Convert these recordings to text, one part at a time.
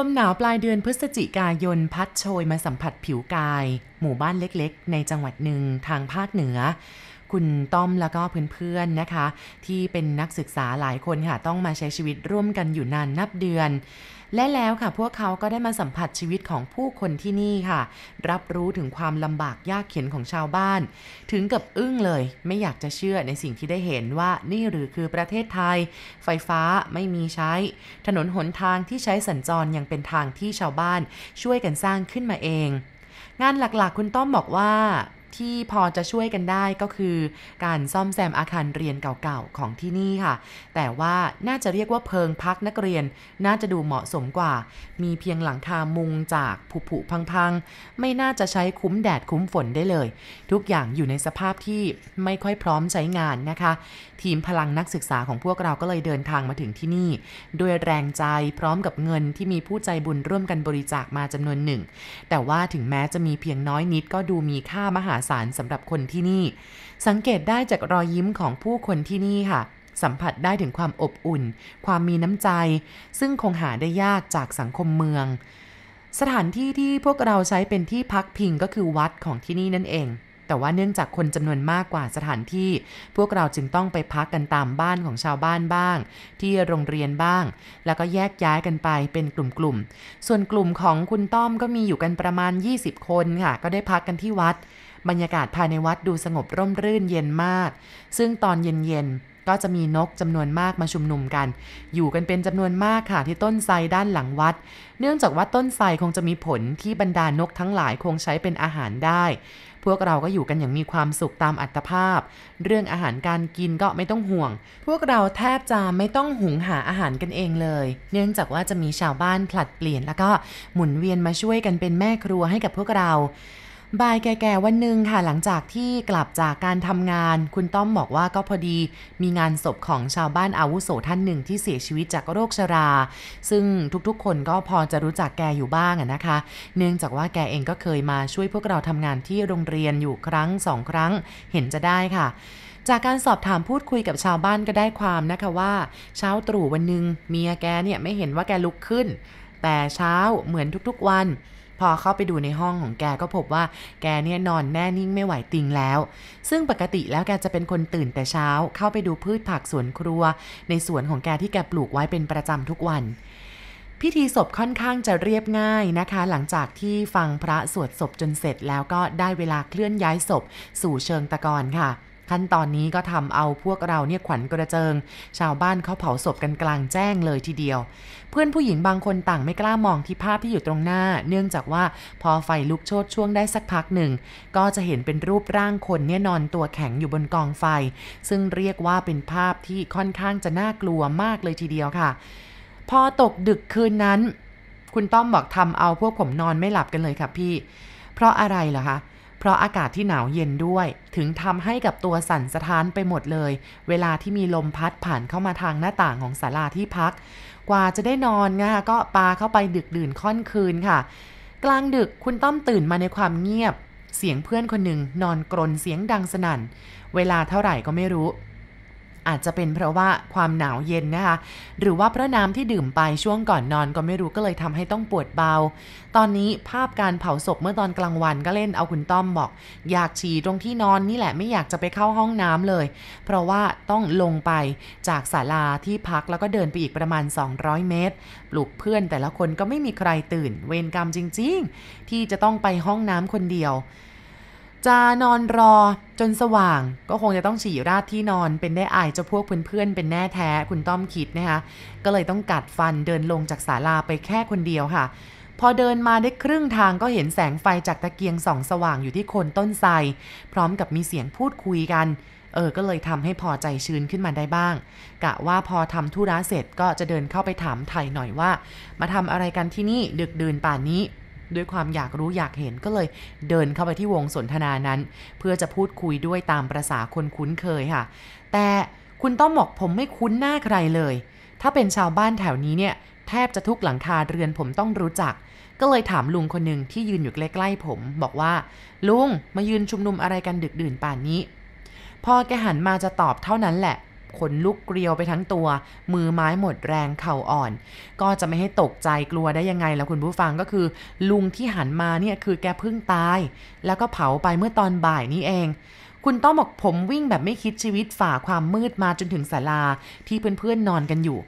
ลมหนาวปลายเดือนพฤศจิกายนพัดโชยมาสัมผัสผิวกาย หมู่บ้านเล็กๆ ในจังหวัดหนึ่งทางภาคเหนือ คุณต้อมแล้วก็เพื่อนๆนะคะ ที่เป็นนักศึกษาหลายคนค่ะ ต้องมาใช้ชีวิตร่วมกันอยู่นานนับเดือน และแล้วค่ะพวกเขาก็ได้มาสัมผัสชีวิตของผู้คนที่นี่ค่ะ รับรู้ถึงความลำบากยากเข็นของชาวบ้าน ถึงกับอึ้งเลย ไม่อยากจะเชื่อในสิ่งที่ได้เห็นว่านี่หรือคือประเทศไทย ไฟฟ้าไม่มีใช้ ถนนหนทางที่ใช้สัญจรยังเป็นทางที่ชาวบ้าน ช่วยกันสร้างขึ้นมาเองงานหลักๆ คุณต้อมบอกว่า ที่พอจะช่วยกันได้ก็คือ การซ่อมแซมอาคารเรียนเก่าๆของที่นี่ค่ะ แต่ว่าน่าจะเรียกว่าเพิงพักนักเรียน น่าจะดูเหมาะสมกว่า มีเพียงหลังคามุงจากผุผุพังๆ ไม่น่าจะใช้คุ้มแดดคุ้มฝนได้เลย ทุกอย่างอยู่ในสภาพที่ไม่ค่อยพร้อมใช้งานนะคะ ทีมพลังนักศึกษาของพวกเราก็เลยเดินทางมาถึงที่นี่ ด้วยแรงใจพร้อมกับเงินที่มีผู้ใจบุญร่วมกันบริจาคมาจำนวนหนึ่ง แต่ว่าถึงแม้จะมีเพียงน้อยนิดก็ดูมีค่ามหาศาลสำหรับคนที่นี่ สังเกตได้จากรอยยิ้มของผู้คนที่นี่ค่ะสัมผัสได้ถึงความอบอุ่น ความมีน้ำใจ ซึ่งคงหาได้ยากจากสังคมเมือง สถานที่ที่พวกเราใช้เป็นที่พักพิงก็คือวัดของที่นี่นั่นเอง แต่ว่าเนื่องจากคนจำนวนมากกว่าสถานที่ พวกเราจึงต้องไปพักกันตามบ้านของชาวบ้านบ้าง ที่โรงเรียนบ้าง แล้วก็แยกย้ายกันไปเป็นกลุ่มๆ ส่วนกลุ่มของคุณต้อมก็มีอยู่กันประมาณ 20 คนค่ะ ก็ได้พักกันที่วัด บรรยากาศภายในวัดดูสงบร่มรื่นเย็นมาก ซึ่งตอนเย็นๆก็จะมีนกจำนวนมากมาชุมนุมกัน อยู่กันเป็นจำนวนมากค่ะที่ต้นไทรด้านหลังวัด เนื่องจากว่าต้นไทรคงจะมีผลที่บรรดานกทั้งหลายคงใช้เป็นอาหารได้ พวกเราก็อยู่กันอย่างมีความสุขตามอัตภาพ เรื่องอาหารการกินก็ไม่ต้องห่วง พวกเราแทบจะไม่ต้องหุงหาอาหารกันเองเลย เนื่องจากว่าจะมีชาวบ้านผลัดเปลี่ยนแล้วก็หมุนเวียนมาช่วยกันเป็นแม่ครัวให้กับพวกเรา บ่ายแก่ๆวันหนึ่งค่ะหลังจากที่กลับจากการทำงาน คุณต้อมบอกว่าก็พอดีมีงานศพของชาวบ้านอาวุโสท่านหนึ่งที่เสียชีวิตจากโรคชรา ซึ่งทุกๆ คนก็พอจะรู้จักแกอยู่บ้างนะคะ เนื่องจากว่าแกเองก็เคยมาช่วยพวกเราทำงานที่โรงเรียนอยู่ครั้งสองครั้งเห็นจะได้ค่ะจากการสอบถามพูดคุยกับชาวบ้านก็ได้ความนะคะว่า เช้าตรู่วันหนึ่งเมียแกเนี่ยไม่เห็นว่าแกลุกขึ้น แต่เช้าเหมือนทุกๆวัน พอเข้าไปดูในห้องของแกก็พบว่าแกเนี่ยนอนแน่นิ่งไม่ไหวติงแล้ว ซึ่งปกติแล้วแกจะเป็นคนตื่นแต่เช้า เข้าไปดูพืชผักสวนครัว ในสวนของแกที่แกปลูกไว้เป็นประจำทุกวันพิธีศพค่อนข้างจะเรียบง่ายนะคะ หลังจากที่ฟังพระสวดศพจนเสร็จแล้วก็ได้เวลาเคลื่อนย้ายศพ สู่เชิงตะกอนค่ะ ขั้นตอนนี้ก็ทำเอาพวกเราเนี่ยขวัญกระเจิง ชาวบ้านเขาเผาศพกันกลางแจ้งเลยทีเดียว เพื่อนผู้หญิงบางคนต่างไม่กล้ามองที่ภาพที่อยู่ตรงหน้า เนื่องจากว่าพอไฟลุกโชนช่วงได้สักพักหนึ่ง ก็จะเห็นเป็นรูปร่างคนเนี่ยนอนตัวแข็งอยู่บนกองไฟ ซึ่งเรียกว่าเป็นภาพที่ค่อนข้างจะน่ากลัวมากเลยทีเดียวค่ะ พอตกดึกคืนนั้น คุณต้อมบอกทำเอาพวกผมนอนไม่หลับกันเลยค่ะพี่ เพราะอะไรเหรอคะเพราะอากาศที่หนาวเย็นด้วย ถึงทำให้กับตัวสั่นสะท้านไปหมดเลย เวลาที่มีลมพัดผ่านเข้ามาทางหน้าต่างของศาลาที่พัก กว่าจะได้นอนงะก็ปาเข้าไปดึกดื่นค่อนคืนค่ะ กลางดึกคุณต้อมตื่นมาในความเงียบ เสียงเพื่อนคนหนึ่งนอนกรนเสียงดังสนั่น เวลาเท่าไหร่ก็ไม่รู้ อาจจะเป็นเพราะว่าความหนาวเย็นนะคะ หรือว่าเพราะน้ำที่ดื่มไปช่วงก่อนนอนก็ไม่รู้ก็เลยทำให้ต้องปวดเบา ตอนนี้ภาพการเผาศพเมื่อตอนกลางวันก็เล่นเอาคุณต้อมบอก อยากฉี่ตรงที่นอนนี่แหละไม่อยากจะไปเข้าห้องน้ำเลย เพราะว่าต้องลงไปจากศาลาที่พักแล้วก็เดินไปอีกประมาณ 200 เมตร ปลุกเพื่อนแต่ละคนก็ไม่มีใครตื่น เวรกรรมจริง ๆ ที่จะต้องไปห้องน้ำคนเดียว จะนอนรอจนสว่าง ก็คงจะต้องฉี่ราดที่นอนเป็นได้อายเจ้าพวกเพื่อนๆเป็นแน่แท้คุณต้อมคิดนะคะก็เลยต้องกัดฟันเดินลงจากศาลาไปแค่คนเดียวค่ะ พอเดินมาได้ครึ่งทางก็เห็นแสงไฟจากตะเกียงส่องสว่างอยู่ที่โคนต้นไทรพร้อมกับมีเสียงพูดคุยกันเออ ก็เลยทำให้พอใจชื้นขึ้นมาได้บ้าง กะว่าพอทำธุระเสร็จก็จะเดินเข้าไปถามไทยหน่อยว่า มาทำอะไรกันที่นี่ดึกดื่นป่านนี้ ด้วยความอยากรู้อยากเห็นก็เลยเดินเข้าไปที่วงสนทนานั้น เพื่อจะพูดคุยด้วยตามประษาคนคุ้นเคยค่ะ แต่คุณต้องบอกผมไม่คุ้นหน้าใครเลย ถ้าเป็นชาวบ้านแถวนี้เนี่ยแทบจะทุกหลังคาเรือนผมต้องรู้จัก ก็เลยถามลุงคนหนึ่งที่ยืนอยู่ใกล้ๆผม บอกว่า ลุงมายืนชุมนุมอะไรกันดึกดื่นป่านนี้ พอแกหันมาจะตอบเท่านั้นแหละ ขนลุกเกลียวไปทั้งตัว มือไม้หมดแรงเข่าอ่อน ก็จะไม่ให้ตกใจกลัวได้ยังไงแล้วคุณผู้ฟังก็คือ ลุงที่หันมาเนี่ยคือแกเพิ่งตาย แล้วก็เผาไปเมื่อตอนบ่ายนี้เอง คุณต้องบอกผมวิ่งแบบไม่คิดชีวิตฝ่าความมืดมาจนถึงศาลาที่เพื่อนๆนอนกันอยู่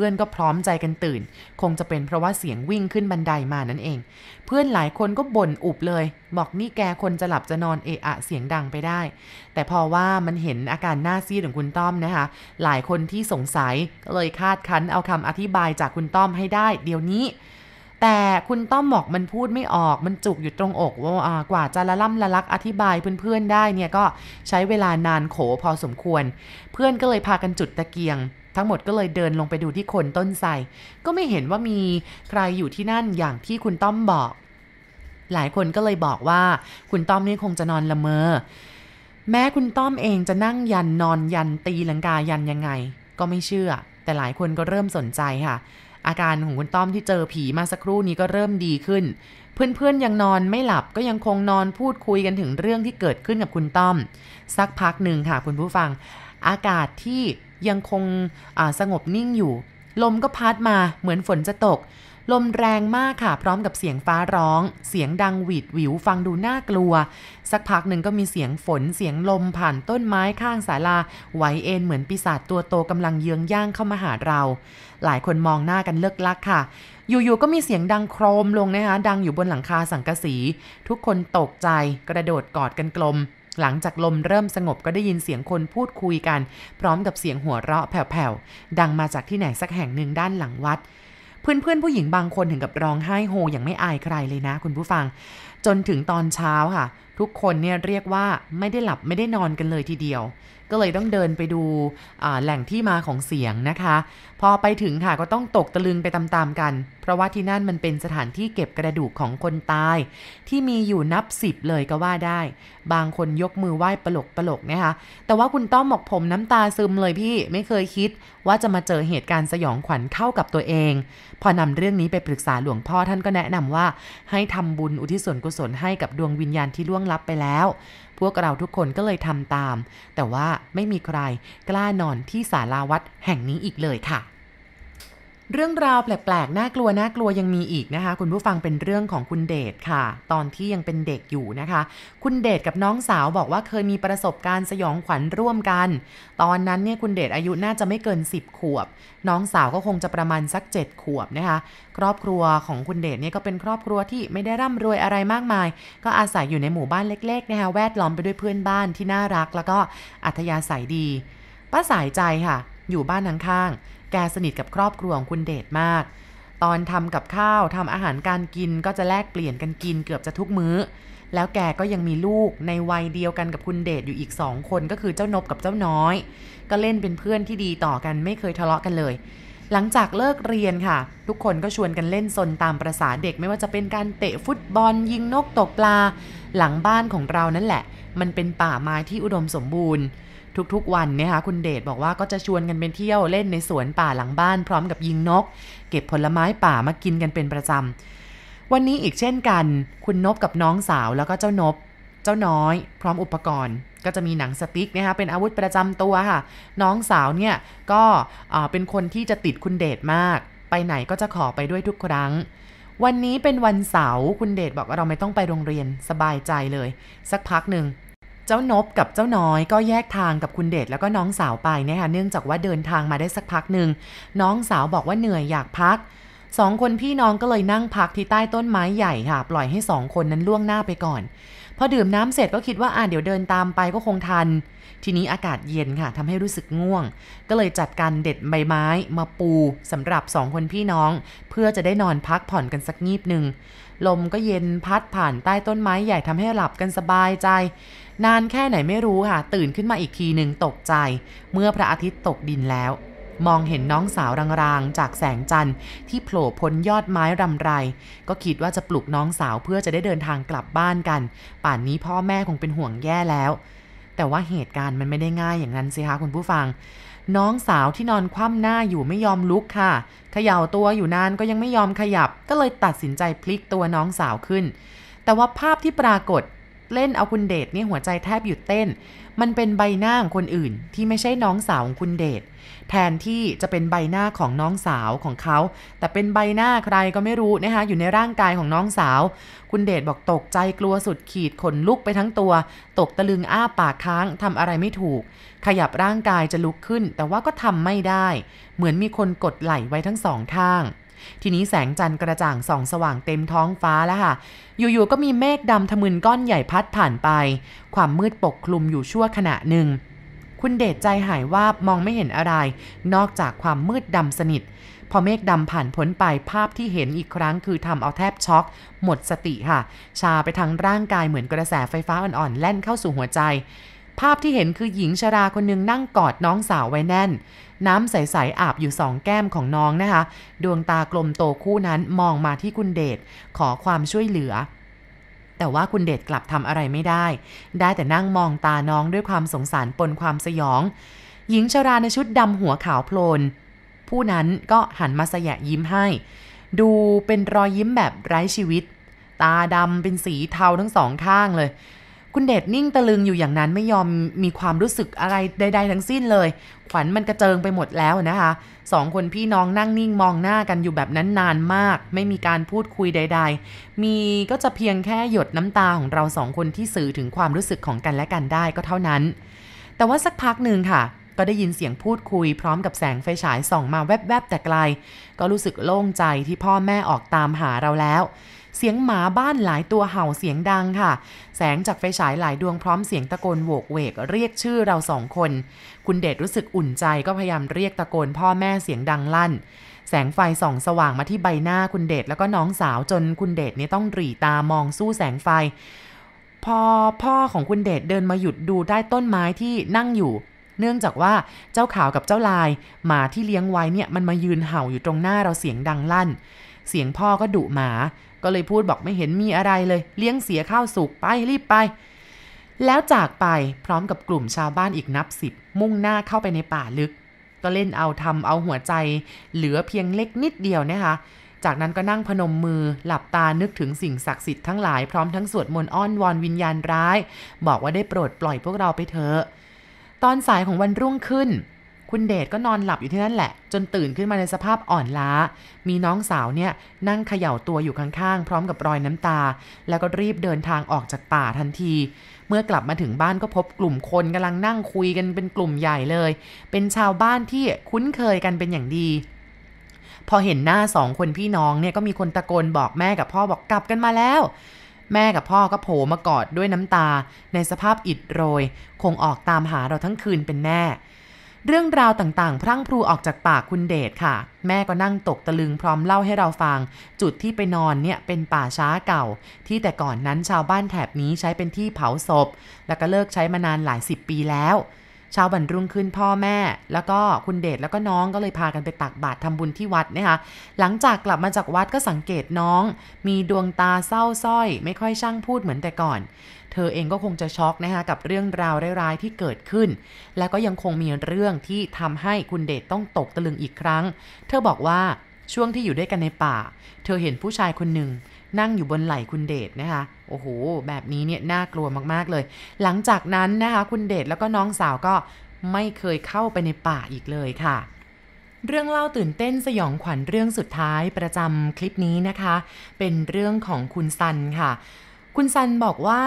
พื่อนก็พร้อมใจกันตื่น คงจะเป็นเพราะว่าเสียงวิ่งขึ้นบันไดมานั่นเอง เพื่อนหลายคนก็บ่นอุบเลย บอกนี่แกคนจะหลับจะนอนเอะอะเสียงดังไปได้ แต่พอว่ามันเห็นอาการหน้าซีดของคุณต้อมนะคะ หลายคนที่สงสัยก็เลยคาดคันเอาคำอธิบายจากคุณต้อมให้ได้ เดี๋ยวนี้แต่คุณต้อมบอกมันพูดไม่ออก มันจุกอยู่ตรงอกว่ากว่าจะละล่ำละลักอธิบายเพื่อนๆได้เนี่ยก็ใช้เวลานานโขพอสมควร เพื่อนก็เลยพากันจุดตะเกียง ทั้งหมดก็เลยเดินลงไปดูที่คนต้นไทรก็ไม่เห็นว่ามีใครอยู่ที่นั่นอย่างที่คุณต้อมบอก หลายคนก็เลยบอกว่าคุณต้อมนี่คงจะนอนละเมอ แม้คุณต้อมเองจะนั่งยันนอนยันตีลังกายันยังไง ก็ไม่เชื่อ แต่หลายคนก็เริ่มสนใจค่ะ อาการของคุณต้อมที่เจอผีมาสักครู่นี้ก็เริ่มดีขึ้น เพื่อนๆยังนอนไม่หลับก็ยังคงนอนพูดคุยกันถึงเรื่องที่เกิดขึ้นกับคุณต้อม สักพักหนึ่งค่ะคุณผู้ฟัง อากาศที่ ยังคงสงบนิ่งอยู่ ลมก็พัดมาเหมือนฝนจะตก ลมแรงมากค่ะ พร้อมกับเสียงฟ้าร้อง เสียงดังหวีดหวิวฟังดูน่ากลัว สักพักหนึ่งก็มีเสียงฝนเสียงลมผ่านต้นไม้ข้างศาลาไหวเอ็นเหมือนปีศาจตัวโตกำลังเยื้องย่างเข้ามาหาเรา หลายคนมองหน้ากันเลิกลักค่ะอยู่ๆ ก็มีเสียงดังโครมลงนะคะ ดังอยู่บนหลังคาสังกะสี ทุกคนตกใจ กระโดดกอดกันกลม หลังจากลมเริ่มสงบก็ได้ยินเสียงคนพูดคุยกัน พร้อมกับเสียงหัวเราะแผ่วๆ ดังมาจากที่ไหนสักแห่งหนึ่งด้านหลังวัด เพื่อนๆผู้หญิงบางคนถึงกับร้องไห้โฮอย่างไม่อายใครเลยนะ คุณผู้ฟัง จนถึงตอนเช้าค่ะ ทุกคนเนี่ยเรียกว่าไม่ได้หลับไม่ได้นอนกันเลยทีเดียว ก็เลยต้องเดินไปดูแหล่งที่มาของเสียงนะคะ พอไปถึงค่ะก็ต้องตกตะลึงไปตามๆกัน เพราะว่าที่นั่นมันเป็นสถานที่เก็บกระดูกของคนตาย ที่มีอยู่นับสิบเลยก็ว่าได้ บางคนยกมือไหว้ปลกปลกนะคะ แต่ว่าคุณต้อมบอกผมน้ำตาซึมเลยพี่ไม่เคยคิด ว่าจะมาเจอเหตุการณ์สยองขวัญเข้ากับตัวเอง พอนำเรื่องนี้ไปปรึกษาหลวงพ่อท่านก็แนะนำว่า ให้ทำบุญอุทิศส่วนกุศลให้กับดวงวิญญาณที่ล่วงลับไปแล้ว พวกเราทุกคนก็เลยทำตาม แต่ว่าไม่มีใครกล้านอนที่ศาลาวัดแห่งนี้อีกเลยค่ะ เรื่องราวแปลกๆ น่ากลัวน่ากลัวยังมีอีกนะคะ คุณผู้ฟังเป็นเรื่องของคุณเดชค่ะ ตอนที่ยังเป็นเด็กอยู่นะคะ คุณเดชกับน้องสาวบอกว่าเคยมีประสบการณ์สยองขวัญร่วมกัน ตอนนั้นเนี่ยคุณเดชอายุน่าจะไม่เกิน 10 ขวบ น้องสาวก็คงจะประมาณสัก 7 ขวบนะคะ ครอบครัวของคุณเดชเนี่ยก็เป็นครอบครัวที่ไม่ได้ร่ำรวยอะไรมากมาย ก็อาศัยอยู่ในหมู่บ้านเล็กๆนะคะแวดล้อมไปด้วยเพื่อนบ้านที่น่ารัก แล้วก็อัธยาศัยดีป้าสายใจค่ะ อยู่บ้านข้าง แกสนิทกับครอบครัวของคุณเดชมาก ตอนทำกับข้าวทำอาหารการกินก็จะแลกเปลี่ยนกันกินเกือบจะทุกมื้อ แล้วแกก็ยังมีลูกในวัยเดียวกันกับคุณเดชอยู่อีกสองคนก็คือเจ้านบกับเจ้าน้อย ก็เล่นเป็นเพื่อนที่ดีต่อกันไม่เคยทะเลาะกันเลยหลังจากเลิกเรียนค่ะ ทุกคนก็ชวนกันเล่นซนตามประษาเด็กไม่ว่าจะเป็นการเตะฟุตบอล ยิงนกตกปลา หลังบ้านของเรานั่นแหละ มันเป็นป่าไม้ที่อุดมสมบูรณ์ ทุกๆวันเนี่ยค่ะคุณเดชบอกว่าก็จะชวนกันไปเที่ยวเล่นในสวนป่าหลังบ้าน พร้อมกับยิงนก เก็บผลไม้ป่ามากินกันเป็นประจำวันนี้อีกเช่นกัน คุณนบกับน้องสาวแล้วก็เจ้านบ เจ้าน้อย พร้อมอุปกรณ์ ก็จะมีหนังสติ๊กนะคะเป็นอาวุธประจำตัวค่ะ น้องสาวเนี่ยก็เป็นคนที่จะติดคุณเดชมาก ไปไหนก็จะขอไปด้วยทุกครั้งวันนี้เป็นวันเสาร์คุณเดชบอกว่าเราไม่ต้องไปโรงเรียนสบายใจเลย สักพักหนึ่ง เจ้านบกับเจ้าน้อยก็แยกทางกับคุณเดชแล้วก็น้องสาวไปนะคะเนื่องจากว่าเดินทางมาได้สักพักหนึ่งน้องสาวบอกว่าเหนื่อยอยากพักสองคนพี่น้องก็เลยนั่งพักที่ใต้ต้นไม้ใหญ่ค่ะ ปล่อยให้สองคนนั้นล่วงหน้าไปก่อน พอดื่มน้ำเสร็จก็คิดว่าอ่าเดี๋ยวเดินตามไปก็คงทัน ทีนี้อากาศเย็นค่ะทำให้รู้สึกง่วง ก็เลยจัดการเด็ดใบไม้มาปูสำหรับสองคนพี่น้อง เพื่อจะได้นอนพักผ่อนกันสักงีบหนึ่ง ลมก็เย็นพัดผ่านใต้ต้นไม้ใหญ่ทำให้หลับกันสบายใจ นานแค่ไหนไม่รู้ค่ะ ตื่นขึ้นมาอีกทีหนึ่งตกใจ เมื่อพระอาทิตย์ตกดินแล้ว มองเห็นน้องสาวรางๆ จากแสงจันทร์ที่โผล่พ้นยอดไม้รำไร ก็คิดว่าจะปลุกน้องสาวเพื่อจะได้เดินทางกลับบ้านกัน ป่านนี้พ่อแม่คงเป็นห่วงแย่แล้ว แต่ว่าเหตุการณ์มันไม่ได้ง่ายอย่างนั้นสิคะคุณผู้ฟัง น้องสาวที่นอนคว่ำหน้าอยู่ไม่ยอมลุกค่ะเขย่าตัวอยู่นานก็ยังไม่ยอมขยับ ก็เลยตัดสินใจพลิกตัวน้องสาวขึ้น แต่ว่าภาพที่ปรากฏเล่นเอาคุณเดชนี่หัวใจแทบหยุดเต้น มันเป็นใบหน้าของคนอื่น ที่ไม่ใช่น้องสาวของคุณเดช แทนที่จะเป็นใบหน้าของน้องสาวของเขา แต่เป็นใบหน้าใครก็ไม่รู้นะคะ อยู่ในร่างกายของน้องสาว คุณเดชบอกตกใจกลัวสุดขีดขนลุกไปทั้งตัว ตกตะลึงอ้าปากค้างทำอะไรไม่ถูก ขยับร่างกายจะลุกขึ้น แต่ว่าก็ทำไม่ได้ เหมือนมีคนกดไหลไว้ทั้งสองข้าง ทีนี้แสงจันทร์กระจ่างส่องสว่างเต็มท้องฟ้าแล้วค่ะ อยู่ๆก็มีเมฆดำทะมึนก้อนใหญ่พัดผ่านไป ความมืดปกคลุมอยู่ชั่วขณะหนึ่ง คุณเดชใจหายวาบมองไม่เห็นอะไร นอกจากความมืดดำสนิท พอเมฆดำผ่านพ้นไปภาพที่เห็นอีกครั้งคือทำเอาแทบช็อก หมดสติค่ะ ชาไปทั้งร่างกายเหมือนกระแสไฟฟ้าอ่อนๆแล่นเข้าสู่หัวใจ ภาพที่เห็นคือหญิงชราคนหนึ่งนั่งกอดน้องสาวไว้แน่น น้ำใส ๆ อาบอยู่สองแก้มของน้องนะคะ ดวงตากลมโตคู่นั้นมองมาที่คุณเดชขอความช่วยเหลือ แต่ว่าคุณเดชกลับทำอะไรไม่ได้ ได้แต่นั่งมองตาน้องด้วยความสงสารปนความสยอง หญิงชราในชุดดำหัวขาวโพลน ผู้นั้นก็หันมาสยะยิ้มให้ ดูเป็นรอยยิ้มแบบไร้ชีวิต ตาดำเป็นสีเทาทั้งสองข้างเลย คุณเดชนิ่งตะลึงอยู่อย่างนั้นไม่ยอมมีความรู้สึกอะไรใดๆทั้งสิ้นเลย ขวัญมันกระเจิงไปหมดแล้วนะคะสองคนพี่น้องนั่งนิ่งมองหน้ากันอยู่แบบนั้นนานมาก ไม่มีการพูดคุยใด ๆ มีก็จะเพียงแค่หยดน้ำตาของเราสองคนที่สื่อถึงความรู้สึกของกันและกันได้ก็เท่านั้น แต่ว่าสักพักหนึ่งค่ะ ก็ได้ยินเสียงพูดคุยพร้อมกับแสงไฟฉายส่องมาแวบๆแต่ไกล ก็รู้สึกโล่งใจที่พ่อแม่ออกตามหาเราแล้ว เสียงหมาบ้านหลายตัวเห่าเสียงดังค่ะ แสงจากไฟฉายหลายดวงพร้อมเสียงตะโกนโวกเวก เรียกชื่อเราสองคน คุณเดชรู้สึกอุ่นใจก็พยายามเรียกตะโกนพ่อแม่เสียงดังลั่น แสงไฟส่องสว่างมาที่ใบหน้าคุณเดชแล้วก็น้องสาวจนคุณเดชนี่ต้องหรีตามองสู้แสงไฟ พอพ่อของคุณเดชเดินมาหยุดดูใต้ต้นไม้ที่นั่งอยู่เนื่องจากว่าเจ้าขาวกับเจ้าลาย หมาที่เลี้ยงไว้เนี่ยมันมายืนเห่าอยู่ตรงหน้าเราเสียงดังลั่น เสียงพ่อก็ดุหมา ก็เลยพูดบอกไม่เห็นมีอะไรเลย เลี้ยงเสียข้าวสุกไปรีบไป แล้วจากไปพร้อมกับกลุ่มชาวบ้านอีกนับสิบมุ่งหน้าเข้าไปในป่าลึก ก็เล่นเอาทำเอาหัวใจ เหลือเพียงเล็กนิดเดียวนะคะจากนั้นก็นั่งพนมมือหลับตานึกถึงสิ่งศักดิ์สิทธิ์ทั้งหลายพร้อมทั้งสวดมนต์อ้อนวอนวิญญาณร้าย บอกว่าได้โปรดปล่อยพวกเราไปเถอะ ตอนสายของวันรุ่งขึ้น คุณเดชก็นอนหลับอยู่ที่นั่นแหละ จนตื่นขึ้นมาในสภาพอ่อนล้า มีน้องสาวเนี่ยนั่งเขย่าตัวอยู่ข้างๆ พร้อมกับรอยน้ำตา แล้วก็รีบเดินทางออกจากป่าทันที เมื่อกลับมาถึงบ้านก็พบกลุ่มคนกำลังนั่งคุยกันเป็นกลุ่มใหญ่เลย เป็นชาวบ้านที่คุ้นเคยกันเป็นอย่างดีพอเห็นหน้าสองคนพี่น้องเนี่ยก็มีคนตะโกนบอกแม่กับพ่อบอกกลับกันมาแล้ว แม่กับพ่อก็โผล่มากอดด้วยน้ำตา ในสภาพอิดโรย คงออกตามหาเราทั้งคืนเป็นแน่ เรื่องราวต่างๆ พรั่งพรูออกจากปากคุณเดชค่ะ แม่ก็นั่งตกตะลึงพร้อมเล่าให้เราฟัง จุดที่ไปนอนเนี่ยเป็นป่าช้าเก่า ที่แต่ก่อนนั้นชาวบ้านแถบนี้ใช้เป็นที่เผาศพ แล้วก็เลิกใช้มานานหลายสิบปีแล้วเช้าวันรุ่งขึ้นพ่อแม่ แล้วก็คุณเดชแล้วก็น้องก็เลยพากันไปตักบาตรทำบุญที่วัดนะคะหลังจากกลับมาจากวัดก็สังเกตน้อง มีดวงตาเศร้าส้อย ไม่ค่อยช่างพูดเหมือนแต่ก่อน เธอเองก็คงจะช็อกนะคะกับเรื่องราวร้ายๆที่เกิดขึ้น แล้วก็ยังคงมีเรื่องที่ทำให้คุณเดชต้องตกตะลึงอีกครั้ง เธอบอกว่าช่วงที่อยู่ด้วยกันในป่า เธอเห็นผู้ชายคนหนึ่งนั่งอยู่บนไหล่คุณเดชนะคะ โอ้โห แบบนี้เนี่ยน่ากลัวมากๆเลย หลังจากนั้นนะคะคุณเดชแล้วก็น้องสาวก็ไม่เคยเข้าไปในป่าอีกเลยค่ะ เรื่องเล่าตื่นเต้นสยองขวัญเรื่องสุดท้ายประจำคลิปนี้นะคะ เป็นเรื่องของคุณซันค่ะ คุณซันบอกว่า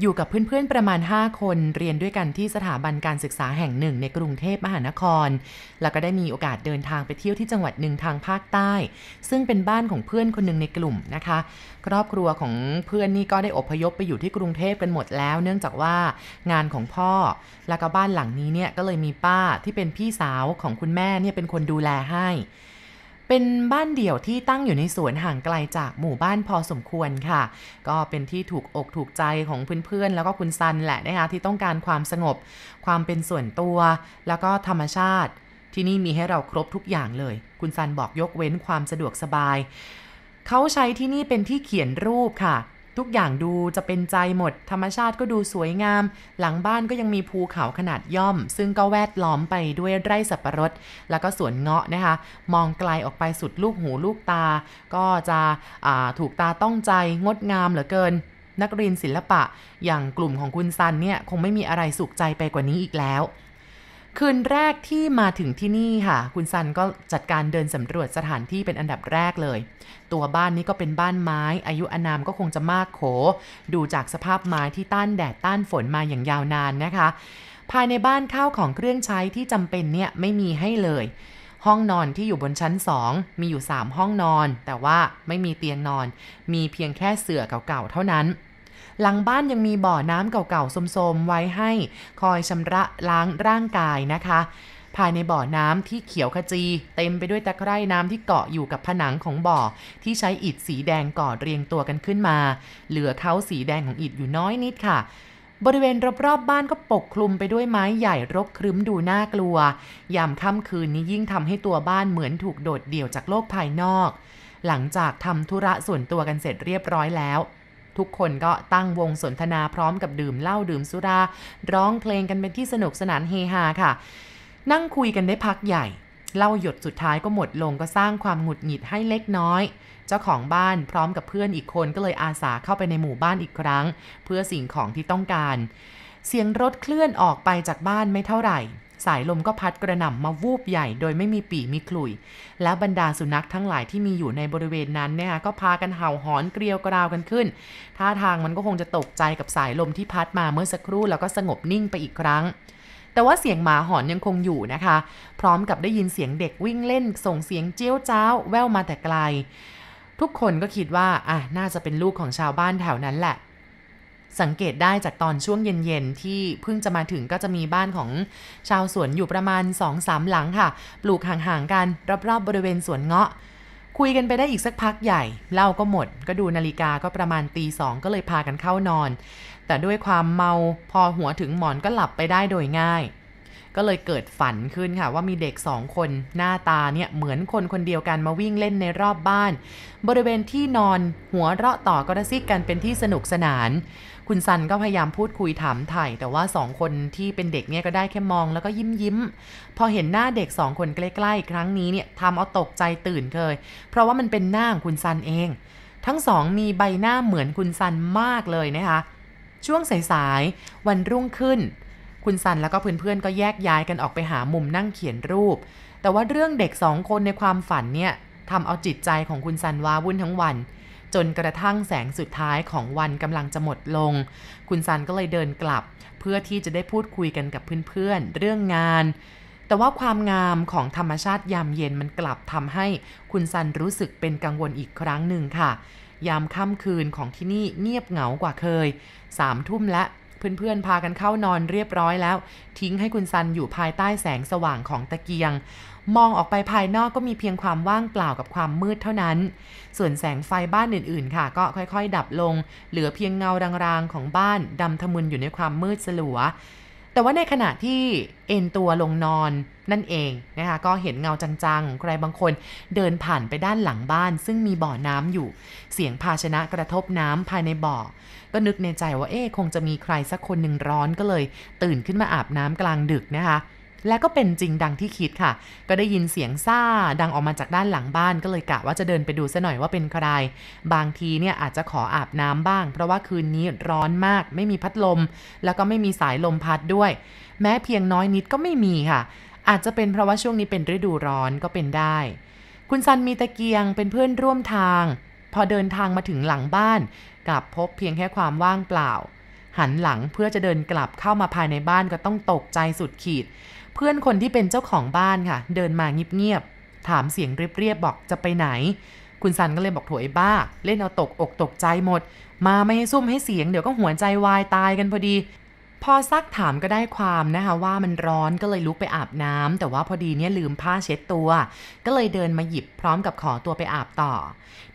อยู่กับเพื่อนๆประมาณ 5 คนเรียนด้วยกันที่สถาบันการศึกษาแห่งหนึ่งในกรุงเทพมหานคร แล้วก็ได้มีโอกาสเดินทางไปเที่ยวที่จังหวัดหนึ่งทางภาคใต้ ซึ่งเป็นบ้านของเพื่อนคนหนึ่งในกลุ่มนะคะ ครอบครัวของเพื่อนนี่ก็ได้อพยพไปอยู่ที่กรุงเทพกันหมดแล้ว เนื่องจากว่างานของพ่อ แล้วก็บ้านหลังนี้เนี่ยก็เลยมีป้าที่เป็นพี่สาวของคุณแม่เนี่ยเป็นคนดูแลให้ เป็นบ้านเดี่ยวที่ตั้งอยู่ในสวนห่างไกลจากหมู่บ้านพอสมควรค่ะ ก็เป็นที่ถูกอกถูกใจของเพื่อนๆ แล้วก็คุณซันแหละนะคะที่ต้องการความสงบ ความเป็นส่วนตัว แล้วก็ธรรมชาติ ที่นี่มีให้เราครบทุกอย่างเลย คุณซันบอกยกเว้นความสะดวกสบาย เขาใช้ที่นี่เป็นที่เขียนรูปค่ะ ทุกอย่างดูจะเป็นใจหมด ธรรมชาติก็ดูสวยงาม หลังบ้านก็ยังมีภูเขาขนาดย่อม ซึ่งก็แวดล้อมไปด้วยไร่สับปะรด แล้วก็สวนเงาะนะคะ มองไกลออกไปสุดลูกหูลูกตา ก็จะถูกตาต้องใจงดงามเหลือเกิน นักเรียนศิลปะ อย่างกลุ่มของคุณซันเนี่ยคงไม่มีอะไรสุขใจไปกว่านี้อีกแล้ว คืนแรกที่มาถึงที่นี่ค่ะ คุณซันก็จัดการเดินสำรวจสถานที่เป็นอันดับแรกเลย ตัวบ้านนี้ก็เป็นบ้านไม้ อายุอานามก็คงจะมากโข ดูจากสภาพไม้ที่ต้านแดดต้านฝนมาอย่างยาวนานนะคะ ภายในบ้านข้าวของเครื่องใช้ที่จำเป็นเนี่ยไม่มีให้เลย ห้องนอนที่อยู่บนชั้น2มีอยู่ 3 ห้องนอน แต่ว่าไม่มีเตียงนอน มีเพียงแค่เสื่อเก่าๆเท่านั้น หลังบ้านยังมีบ่อน้ำเก่าๆโสมๆ ไว้ให้คอยชำระล้างร่างกายนะคะ ภายในบ่อน้ำที่เขียวขจี เต็มไปด้วยตะไคร่น้ำที่เกาะอยู่กับผนังของบ่อ ที่ใช้อิฐสีแดงก่อเรียงตัวกันขึ้นมา เหลือเขาสีแดงของอิฐอยู่น้อยนิดค่ะบริเวณรอบๆบบ้านก็ปกคลุมไปด้วยไม้ใหญ่รกครึ้มดูน่ากลัว ยามค่ำคืนนี้ยิ่งทำให้ตัวบ้านเหมือนถูกโดดเดี่ยวจากโลกภายนอก หลังจากทำธุระส่วนตัวกันเสร็จเรียบร้อยแล้ว ทุกคนก็ตั้งวงสนทนาพร้อมกับดื่มเหล้าดื่มสุรา ร้องเพลงกันเป็นที่สนุกสนานเฮฮาค่ะ นั่งคุยกันได้พักใหญ่เหล้าหยดสุดท้ายก็หมดลงก็สร้างความหงุดหงิดให้เล็กน้อย เจ้าของบ้านพร้อมกับเพื่อนอีกคนก็เลยอาสาเข้าไปในหมู่บ้านอีกครั้ง เพื่อสิ่งของที่ต้องการ เสียงรถเคลื่อนออกไปจากบ้านไม่เท่าไหร่ สายลมก็พัดกระหน่ำมาวูบใหญ่โดยไม่มีปีมีขลุ่ย แล้วบรรดาสุนัขทั้งหลายที่มีอยู่ในบริเวณนั้นเนี่ยก็พากันเห่าหอนเกลียวกราวกันขึ้น ท่าทางมันก็คงจะตกใจกับสายลมที่พัดมาเมื่อสักครู่แล้วก็สงบนิ่งไปอีกครั้งแต่ว่าเสียงหมาหอนยังคงอยู่นะคะ พร้อมกับได้ยินเสียงเด็กวิ่งเล่น ส่งเสียงเจี้ยวจ้าวแว่วมาแต่ไกล ทุกคนก็คิดว่าอะน่าจะเป็นลูกของชาวบ้านแถวนั้นแหละ สังเกตได้จากตอนช่วงเย็นๆ ที่เพิ่งจะมาถึงก็จะมีบ้านของชาวสวนอยู่ประมาณ 2-3 หลังค่ะ ปลูกห่างๆกันรอบๆบริเวณสวนเงาะ คุยกันไปได้อีกสักพักใหญ่เหล้าก็หมด ก็ดูนาฬิกาก็ประมาณตีสองก็เลยพากันเข้านอน แต่ด้วยความเมาพอหัวถึงหมอนก็หลับไปได้โดยง่าย ก็เลยเกิดฝันขึ้นค่ะว่ามีเด็กสองคนหน้าตาเนี่ยเหมือนคนคนเดียวกันมาวิ่งเล่นในรอบบ้าน บริเวณที่นอนหัวเราะต่อกระซิกกันเป็นที่สนุกสนาน คุณซันก็พยายามพูดคุยถามถ่ายแต่ว่าสองคนที่เป็นเด็กเนี่ยก็ได้แค่มองแล้วก็ยิ้มยิ้ม พอเห็นหน้าเด็กสองคนใกล้ๆ ครั้งนี้เนี่ยทำเอาตกใจตื่นเคย เพราะว่ามันเป็นหน้าของคุณซันเอง ทั้งสองมีใบหน้าเหมือนคุณซันมากเลยนะคะ ช่วงสายๆวันรุ่งขึ้น คุณซันแล้วก็เพื่อนๆก็แยกย้ายกันออกไปหามุมนั่งเขียนรูป แต่ว่าเรื่องเด็กสองคนในความฝันเนี่ยทำเอาจิตใจของคุณซันว้าวุ่นทั้งวัน จนกระทั่งแสงสุดท้ายของวันกำลังจะหมดลง คุณซันก็เลยเดินกลับ เพื่อที่จะได้พูดคุยกันกับเพื่อนๆ เรื่องงาน แต่ว่าความงามของธรรมชาติยามเย็นมันกลับทำให้คุณซันรู้สึกเป็นกังวลอีกครั้งหนึ่งค่ะ ยามค่ำคืนของที่นี่เงียบเหงากว่าเคยสามทุ่มและเพื่อนๆ พากันเข้านอนเรียบร้อยแล้ว ทิ้งให้คุณซันอยู่ภายใต้แสงสว่างของตะเกียง มองออกไปภายนอกก็มีเพียงความว่างเปล่ากับความมืดเท่านั้น ส่วนแสงไฟบ้านอื่นๆ ค่ะ ก็ค่อยๆ ดับลง เหลือเพียงเงารางๆ ของบ้านดำทะมึนอยู่ในความมืดสลัว แต่ว่าในขณะที่เอนตัวลงนอนนั่นเองนะคะก็เห็นเงาจังๆใครบางคนเดินผ่านไปด้านหลังบ้าน ซึ่งมีบ่อน้ำอยู่ เสียงภาชนะกระทบน้ำภายในบ่อ ก็นึกในใจว่าเอ๊ะคงจะมีใครสักคนหนึ่งร้อนก็เลย ตื่นขึ้นมาอาบน้ำกลางดึกนะคะ และก็เป็นจริงดังที่คิดค่ะ ก็ได้ยินเสียงซ่าดังออกมาจากด้านหลังบ้านก็เลยกะว่าจะเดินไปดูซะหน่อยว่าเป็นใคร บางทีเนี่ยอาจจะขออาบน้ำบ้าง เพราะว่าคืนนี้ร้อนมาก ไม่มีพัดลม แล้วก็ไม่มีสายลมพัดด้วย แม้เพียงน้อยนิดก็ไม่มีค่ะ อาจจะเป็นเพราะว่าช่วงนี้เป็นฤดูร้อนก็เป็นได้ คุณซันมีตะเกียงเป็นเพื่อนร่วมทาง พอเดินทางมาถึงหลังบ้านกลับพบเพียงแค่ความว่างเปล่าหันหลังเพื่อจะเดินกลับเข้ามาภายในบ้านก็ต้องตกใจสุดขีด เพื่อนคนที่เป็นเจ้าของบ้านค่ะ เดินมาเงียบๆถามเสียงเรียบๆบอกจะไปไหน คุณซันก็เลยบอกโถไอ้บ้า เล่นเอาตกอกตกใจหมด มาไม่ให้ซุ่มให้เสียงเดี๋ยวก็หัวใจวายตายกันพอดี พอซักถามก็ได้ความนะคะว่ามันร้อนก็เลยลุกไปอาบน้ำแต่ว่าพอดีเนี่ยลืมผ้าเช็ดตัว ก็เลยเดินมาหยิบพร้อมกับขอตัวไปอาบต่อ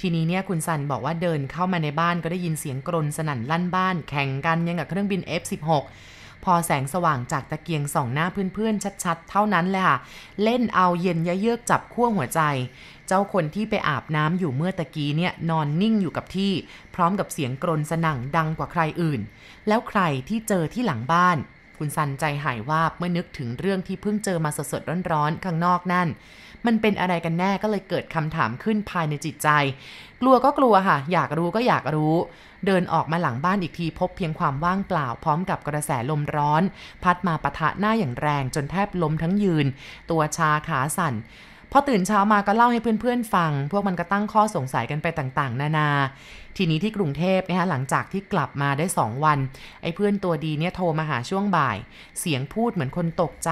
ทีนี้เนี่ยคุณซันบอกว่าเดินเข้ามาในบ้านก็ได้ยินเสียงกรนสนั่นลั่นบ้าน แข่งกันยังกับเครื่องบิน F16 พอแสงสว่างจากตะเกียงส่องหน้าเพื่อนๆ ชัดๆ เท่านั้นเลยค่ะ เล่นเอาเย็นยะเยือกจับขั้วหัวใจ เจ้าคนที่ไปอาบน้ำอยู่เมื่อตะกี้เนี่ยนอนนิ่งอยู่กับที่ พร้อมกับเสียงกรนสนั่งดังกว่าใครอื่น แล้วใครที่เจอที่หลังบ้าน คุณซันใจหายว่าเมื่อนึกถึงเรื่องที่เพิ่งเจอมาสดๆร้อนๆข้างนอกนั่น มันเป็นอะไรกันแน่ก็เลยเกิดคำถามขึ้นภายในจิตใจ กลัวก็กลัวค่ะ อยากรู้ก็อยากรู้ เดินออกมาหลังบ้านอีกทีพบเพียงความว่างเปล่าพร้อมกับกระแสลมร้อน พัดมาปะทะหน้าอย่างแรงจนแทบล้มทั้งยืน ตัวชาขาสั่นพอตื่นเช้ามาก็เล่าให้เพื่อนๆฟัง พวกมันก็ตั้งข้อสงสัยกันไปต่างๆ นานา ทีนี้ที่กรุงเทพนะคะหลังจากที่กลับมาได้ 2 วัน ไอ้เพื่อนตัวดีเนี่ยโทรมาหาช่วงบ่าย เสียงพูดเหมือนคนตกใจ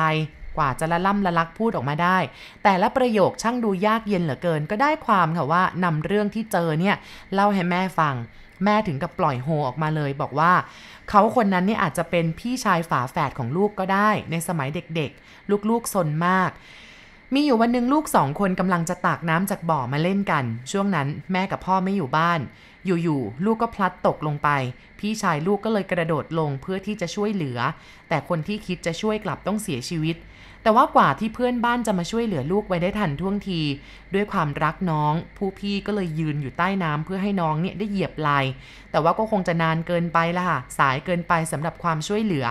กว่าจะละล่ำละลักพูดออกมาได้ แต่ละประโยคช่างดูยากเย็นเหลือเกิน ก็ได้ความค่ะว่านำเรื่องที่เจอเนี่ยเล่าให้แม่ฟัง แม่ถึงกับปล่อยโฮออกมาเลย บอกว่า เขาคนนั้นเนี่ยอาจจะเป็นพี่ชายฝาแฝดของลูกก็ได้ ในสมัยเด็กๆ ลูกๆซนมากมีอยู่วันหนึ่งลูกสองคนกำลังจะตากน้ำจากบ่อมาเล่นกัน ช่วงนั้นแม่กับพ่อไม่อยู่บ้าน อยู่ๆลูกก็พลัดตกลงไป พี่ชายลูกก็เลยกระโดดลงเพื่อที่จะช่วยเหลือ แต่คนที่คิดจะช่วยกลับต้องเสียชีวิต แต่ว่ากว่าที่เพื่อนบ้านจะมาช่วยเหลือลูกไว้ได้ทันท่วงที ด้วยความรักน้อง ผู้พี่ก็เลยยืนอยู่ใต้น้ำเพื่อให้น้องเนี่ยได้เหยียบไหลแต่ว่าก็คงจะนานเกินไปละค่ะสายเกินไปสำหรับความช่วยเหลือ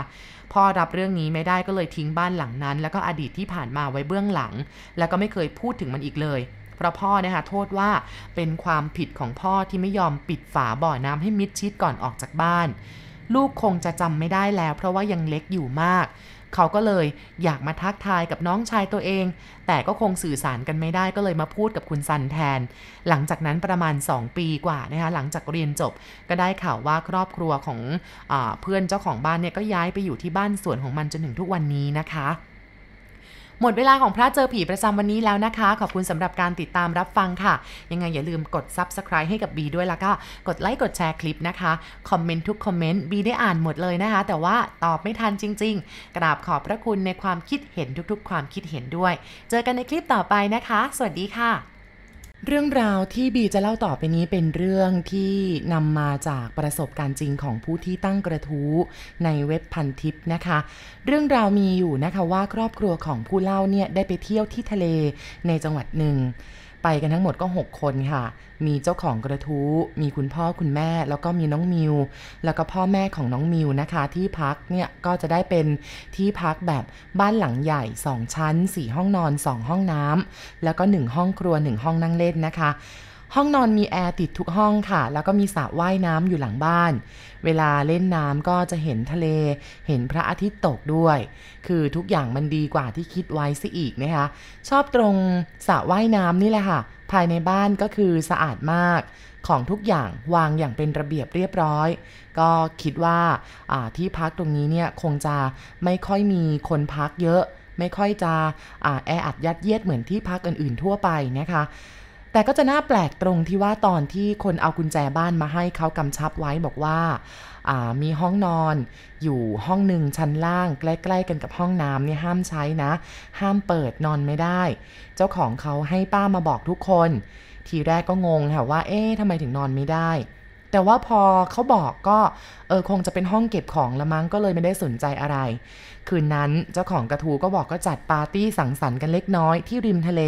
พ่อรับเรื่องนี้ไม่ได้ก็เลยทิ้งบ้านหลังนั้น แล้วก็อดีตที่ผ่านมาไว้เบื้องหลัง แล้วก็ไม่เคยพูดถึงมันอีกเลยเพราะพ่อนะคะโทษว่าเป็นความผิดของพ่อที่ไม่ยอมปิดฝาบ่อน้ำให้มิดชิดก่อนออกจากบ้าน ลูกคงจะจำไม่ได้แล้ว เพราะว่ายังเล็กอยู่มาก เขาก็เลยอยากมาทักทายกับน้องชายตัวเอง แต่ก็คงสื่อสารกันไม่ได้ก็เลยมาพูดกับคุณซันแทน หลังจากนั้นประมาณ 2 ปีกว่านะคะหลังจากเรียนจบก็ได้ข่าวว่าครอบครัวของอเพื่อนเจ้าของบ้านเนี่ยก็ย้ายไปอยู่ที่บ้านสวนของมันจนถึงทุกวันนี้นะคะ หมดเวลาของพระเจอผีประจำวันนี้แล้วนะคะ ขอบคุณสำหรับการติดตามรับฟังค่ะ ยังไงอย่าลืมกด Subscribe ให้กับบีด้วยแล้วก็กดไลค์กดแชร์คลิปนะคะ คอมเมนต์ทุกคอมเมนต์บีได้อ่านหมดเลยนะคะ แต่ว่าตอบไม่ทันจริง ๆ กราบขอบพระคุณในความคิดเห็นทุกๆ ความคิดเห็นด้วย เจอกันในคลิปต่อไปนะคะ สวัสดีค่ะ เรื่องราวที่บีจะเล่าต่อไปนี้เป็นเรื่องที่นำมาจากประสบการณ์จริงของผู้ที่ตั้งกระทู้ในเว็บพันทิปนะคะ เรื่องราวมีอยู่นะคะว่าครอบครัวของผู้เล่าเนี่ยได้ไปเที่ยวที่ทะเลในจังหวัดหนึ่ง ไปกันทั้งหมดก็ 6 คนค่ะ มีเจ้าของกระทู้ มีคุณพ่อคุณแม่ แล้วก็มีน้องมิว แล้วก็พ่อแม่ของน้องมิวนะคะ ที่พักเนี่ยก็จะได้เป็นที่พักแบบบ้านหลังใหญ่ 2 ชั้น 4 ห้องนอน 2 ห้องน้ำ แล้วก็ 1 ห้องครัว 1 ห้องนั่งเล่นนะคะห้องนอนมีแอร์ติดทุกห้องค่ะ แล้วก็มีสระว่ายน้ำอยู่หลังบ้าน เวลาเล่นน้ำก็จะเห็นทะเล เห็นพระอาทิตย์ตกด้วย คือทุกอย่างมันดีกว่าที่คิดไว้ซะอีกนะคะ ชอบตรงสระว่ายน้ำนี่แหละค่ะ ภายในบ้านก็คือสะอาดมากของทุกอย่างวางอย่างเป็นระเบียบเรียบร้อย ก็คิดว่าที่พักตรงนี้เนี่ยคงจะไม่ค่อยมีคนพักเยอะ ไม่ค่อยจะอแออัดยัดเยียดเหมือนที่พักอื่นๆทั่วไปนะคะ แต่ก็จะน่าแปลกตรงที่ว่าตอนที่คนเอากุญแจบ้านมาให้เขากำชับไว้บอกว่าามีห้องนอนอยู่ห้องหนึ่งชั้นล่างใกล้ๆกันกับห้องน้ำเนี่ยห้ามใช้นะ ห้ามเปิดนอนไม่ได้ เจ้าของเขาให้ป้ามาบอกทุกคน ทีแรกก็งงค่ะว่า เอ๊ะทำไมถึงนอนไม่ได้ แต่ว่าพอเขาบอกก็เออคงจะเป็นห้องเก็บของละมั้งก็เลยไม่ได้สนใจอะไร คืนนั้นเจ้าของกระทูก็บอกก็จัดปาร์ตี้สังสรรค์กันเล็กน้อยที่ริมทะเล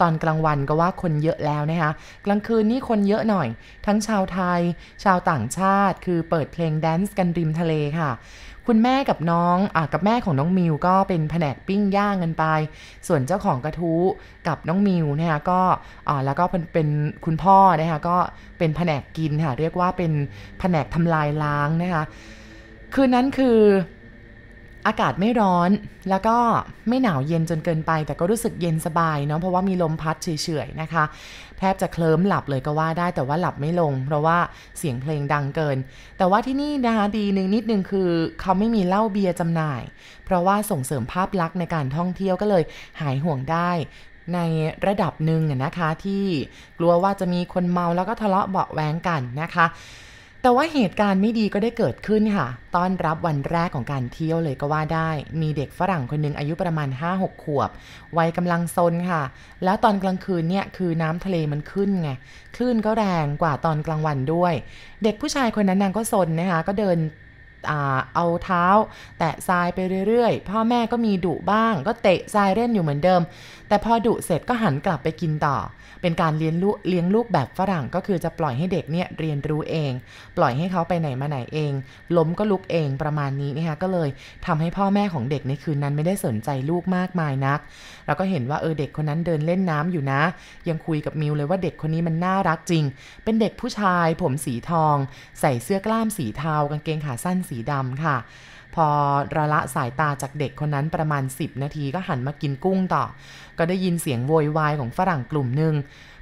ตอนกลางวันก็ว่าคนเยอะแล้วนะคะกลางคืนนี่คนเยอะหน่อย ทั้งชาวไทย ชาวต่างชาติ คือเปิดเพลงแดนซ์กันริมทะเลค่ะ คุณแม่กับน้องอกับแม่ของน้องมิวก็เป็นแผนกปิ้งย่างกันไป ส่วนเจ้าของกระทู้กับน้องมิวนะคะก็แล้วก็เป็นปนคุณพ่อนะคะก็เป็นแผนกกินค่ะเรียกว่าเป็นแผนกทำลายล้างนะคะคืนนั้นคือ อากาศไม่ร้อนแล้วก็ไม่หนาวเย็นจนเกินไป แต่ก็รู้สึกเย็นสบายเนาะเพราะว่ามีลมพัดเฉยๆนะคะ แทบจะเคลิ้มหลับเลยก็ว่าได้แต่ว่าหลับไม่ลง เพราะว่าเสียงเพลงดังเกิน แต่ว่าที่นี่นะคะดีหนึ่งนิดนึงคือเขาไม่มีเหล้าเบียร์จำหน่าย เพราะว่าส่งเสริมภาพลักษณ์ในการท่องเที่ยวก็เลยหายห่วงได้ในระดับหนึ่งนะคะที่กลัวว่าจะมีคนเมาแล้วก็ทะเลาะเบาแวงกันนะคะ แต่ว่าเหตุการณ์ไม่ดีก็ได้เกิดขึ้นค่ะ ต้อนรับวันแรกของการเที่ยวเลยก็ว่าได้ มีเด็กฝรั่งคนหนึ่งอายุประมาณ 5-6 ขวบ วัยกำลังซนค่ะ แล้วตอนกลางคืนเนี่ยคือน้ำทะเลมันขึ้นไง คลื่นก็แรงกว่าตอนกลางวันด้วย เด็กผู้ชายคนนั้นนางก็ซนนะคะ ก็เดิน เอาเท้า แตะทรายไปเรื่อยๆ พ่อแม่ก็มีดุบ้าง ก็เตะทรายเล่นอยู่เหมือนเดิม แต่พอดุเสร็จก็หันกลับไปกินต่อ เป็นการเลี้ยงลูกเลี้ยงลูกแบบฝรั่งก็คือจะปล่อยให้เด็กเนี่ยเรียนรู้เอง ปล่อยให้เขาไปไหนมาไหนเอง ล้มก็ลุกเองประมาณนี้นะคะก็เลยทำให้พ่อแม่ของเด็กในคืนนั้นไม่ได้สนใจลูกมากมายนัก เราก็เห็นว่าเออเด็กคนนั้นเดินเล่นน้ำอยู่นะ ยังคุยกับมิวเลยว่าเด็กคนนี้มันน่ารักจริง เป็นเด็กผู้ชายผมสีทอง ใส่เสื้อกล้ามสีเทากางเกงขาสั้นสีดำค่ะ พอระละสายตาจากเด็กคนนั้นประมาณ 10 นาทีก็หันมากินกุ้งต่อ ก็ได้ยินเสียงโวยวายของฝรั่งกลุ่มหนึ่ง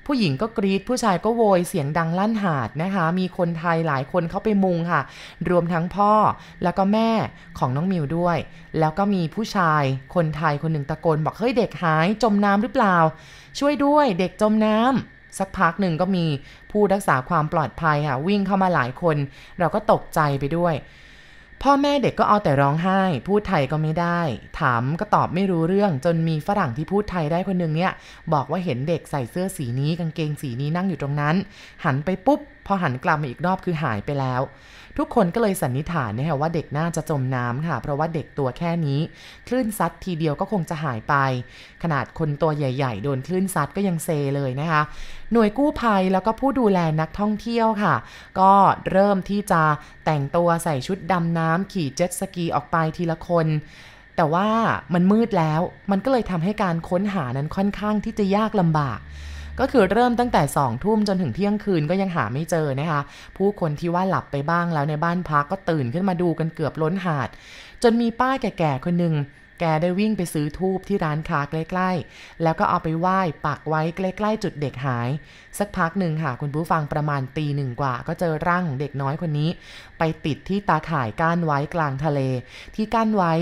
ผู้หญิงก็กรีดผู้ชายก็โวยเสียงดังลั่นหาดนะคะ มีคนไทยหลายคนเข้าไปมุงค่ะ รวมทั้งพ่อแล้วก็แม่ของน้องมิวด้วย แล้วก็มีผู้ชายคนไทยคนหนึ่งตะโกนบอกเฮ้ยเด็กหายจมน้ำหรือเปล่า ช่วยด้วยเด็กจมน้ำสักพักหนึ่งก็มีผู้รักษาความปลอดภัยค่ะวิ่งเข้ามาหลายคน เราก็ตกใจไปด้วย พ่อแม่เด็กก็เอาแต่ร้องไห้ พูดไทยก็ไม่ได้ ถามก็ตอบไม่รู้เรื่อง จนมีฝรั่งที่พูดไทยได้คนหนึ่งเนี่ย บอกว่าเห็นเด็กใส่เสื้อสีนี้กางเกงสีนี้นั่งอยู่ตรงนั้น หันไปปุ๊บ พอหันกลับมาอีกรอบคือหายไปแล้ว ทุกคนก็เลยสันนิษฐานนะคะว่าเด็กน่าจะจมน้ำค่ะ เพราะว่าเด็กตัวแค่นี้ คลื่นซัดทีเดียวก็คงจะหายไป ขนาดคนตัวใหญ่ ๆ โดนคลื่นซัดก็ยังเซเลยนะคะ หน่วยกู้ภัยแล้วก็ผู้ดูแลนักท่องเที่ยวค่ะ ก็เริ่มที่จะแต่งตัวใส่ชุดดำน้ำขี่เจ็ตสกีออกไปทีละคนแต่ว่ามันมืดแล้ว มันก็เลยทำให้การค้นหานั้นค่อนข้างที่จะยากลำบาก ก็คือเริ่มตั้งแต่สองทุ่มจนถึงเที่ยงคืนก็ยังหาไม่เจอนะคะ ผู้คนที่ว่าหลับไปบ้างแล้วในบ้านพักก็ตื่นขึ้นมาดูกันเกือบล้นหาด จนมีป้าแก่ๆคนหนึ่ง แกได้วิ่งไปซื้อทูบที่ร้านค้าใกล้ ๆ แล้วก็เอาไปไหว้ปักไว้ใกล้ ๆ จุดเด็กหาย สักพักหนึ่งค่ะ คุณผู้ฟังประมาณตีหนึ่งกว่า ก็เจอร่างของเด็กน้อยคนนี้ ไปติดที่ตาข่ายก้านไว้กลางทะเล ที่กั้นไว้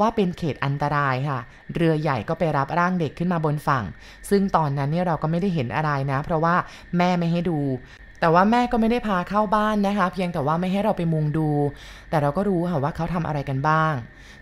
ว่าเป็นเขตอันตรายค่ะ เรือใหญ่ก็ไปรับร่างเด็กขึ้นมาบนฝั่ง ซึ่งตอนนั้นเนี่ยเราก็ไม่ได้เห็นอะไรนะ เพราะว่าแม่ไม่ให้ดูแต่ว่าแม่ก็ไม่ได้พาเข้าบ้านนะคะ เพียงแต่ว่าไม่ให้เราไปมุงดู แต่เราก็รู้ค่ะว่าเขาทำอะไรกันบ้าง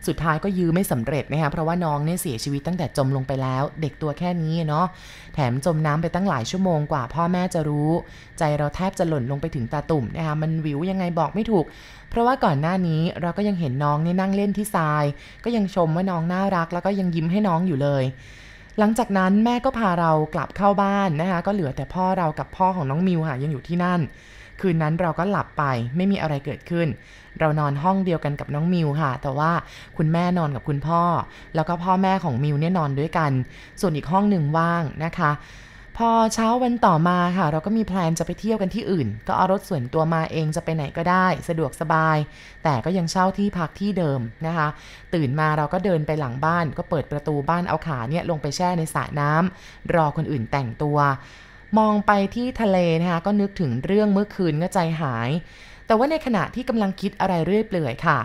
สุดท้ายก็ยื้อไม่สำเร็จนะคะเพราะว่าน้องเนี่ยเสียชีวิตตั้งแต่จมลงไปแล้ว เด็กตัวแค่นี้เนาะแถมจมน้ำไปตั้งหลายชั่วโมงกว่าพ่อแม่จะรู้ ใจเราแทบจะหล่นลงไปถึงตาตุ่มนะคะมันวิวยังไงบอกไม่ถูก เพราะว่าก่อนหน้านี้เราก็ยังเห็นน้องนี่นั่งเล่นที่ทราย ก็ยังชมว่าน้องน่ารัก แล้วก็ยังยิ้มให้น้องอยู่เลยหลังจากนั้นแม่ก็พาเรากลับเข้าบ้านนะคะก็เหลือแต่พ่อเรากับพ่อของน้องมิวค่ะยังอยู่ที่นั่น คืนนั้นเราก็หลับไปไม่มีอะไรเกิดขึ้น เรานอนห้องเดียวกันกับน้องมิวค่ะ แต่ว่าคุณแม่นอนกับคุณพ่อ แล้วก็พ่อแม่ของมิวเนี่ยนอนด้วยกัน ส่วนอีกห้องหนึ่งว่างนะคะ พอเช้าวันต่อมาค่ะ เราก็มีแพลนจะไปเที่ยวกันที่อื่น ก็เอารถส่วนตัวมาเองจะไปไหนก็ได้ สะดวกสบาย แต่ก็ยังเช่าที่พักที่เดิมนะคะ ตื่นมาเราก็เดินไปหลังบ้าน ก็เปิดประตูบ้านเอาขาเนี่ยลงไปแช่ในสระน้ำรอคนอื่นแต่งตัว มองไปที่ทะเลนะคะก็นึกถึงเรื่องเมื่อคืนก็ใจหาย แต่ว่าในขณะที่กำลังคิดอะไรเรื่อยเปื่อยค่ะ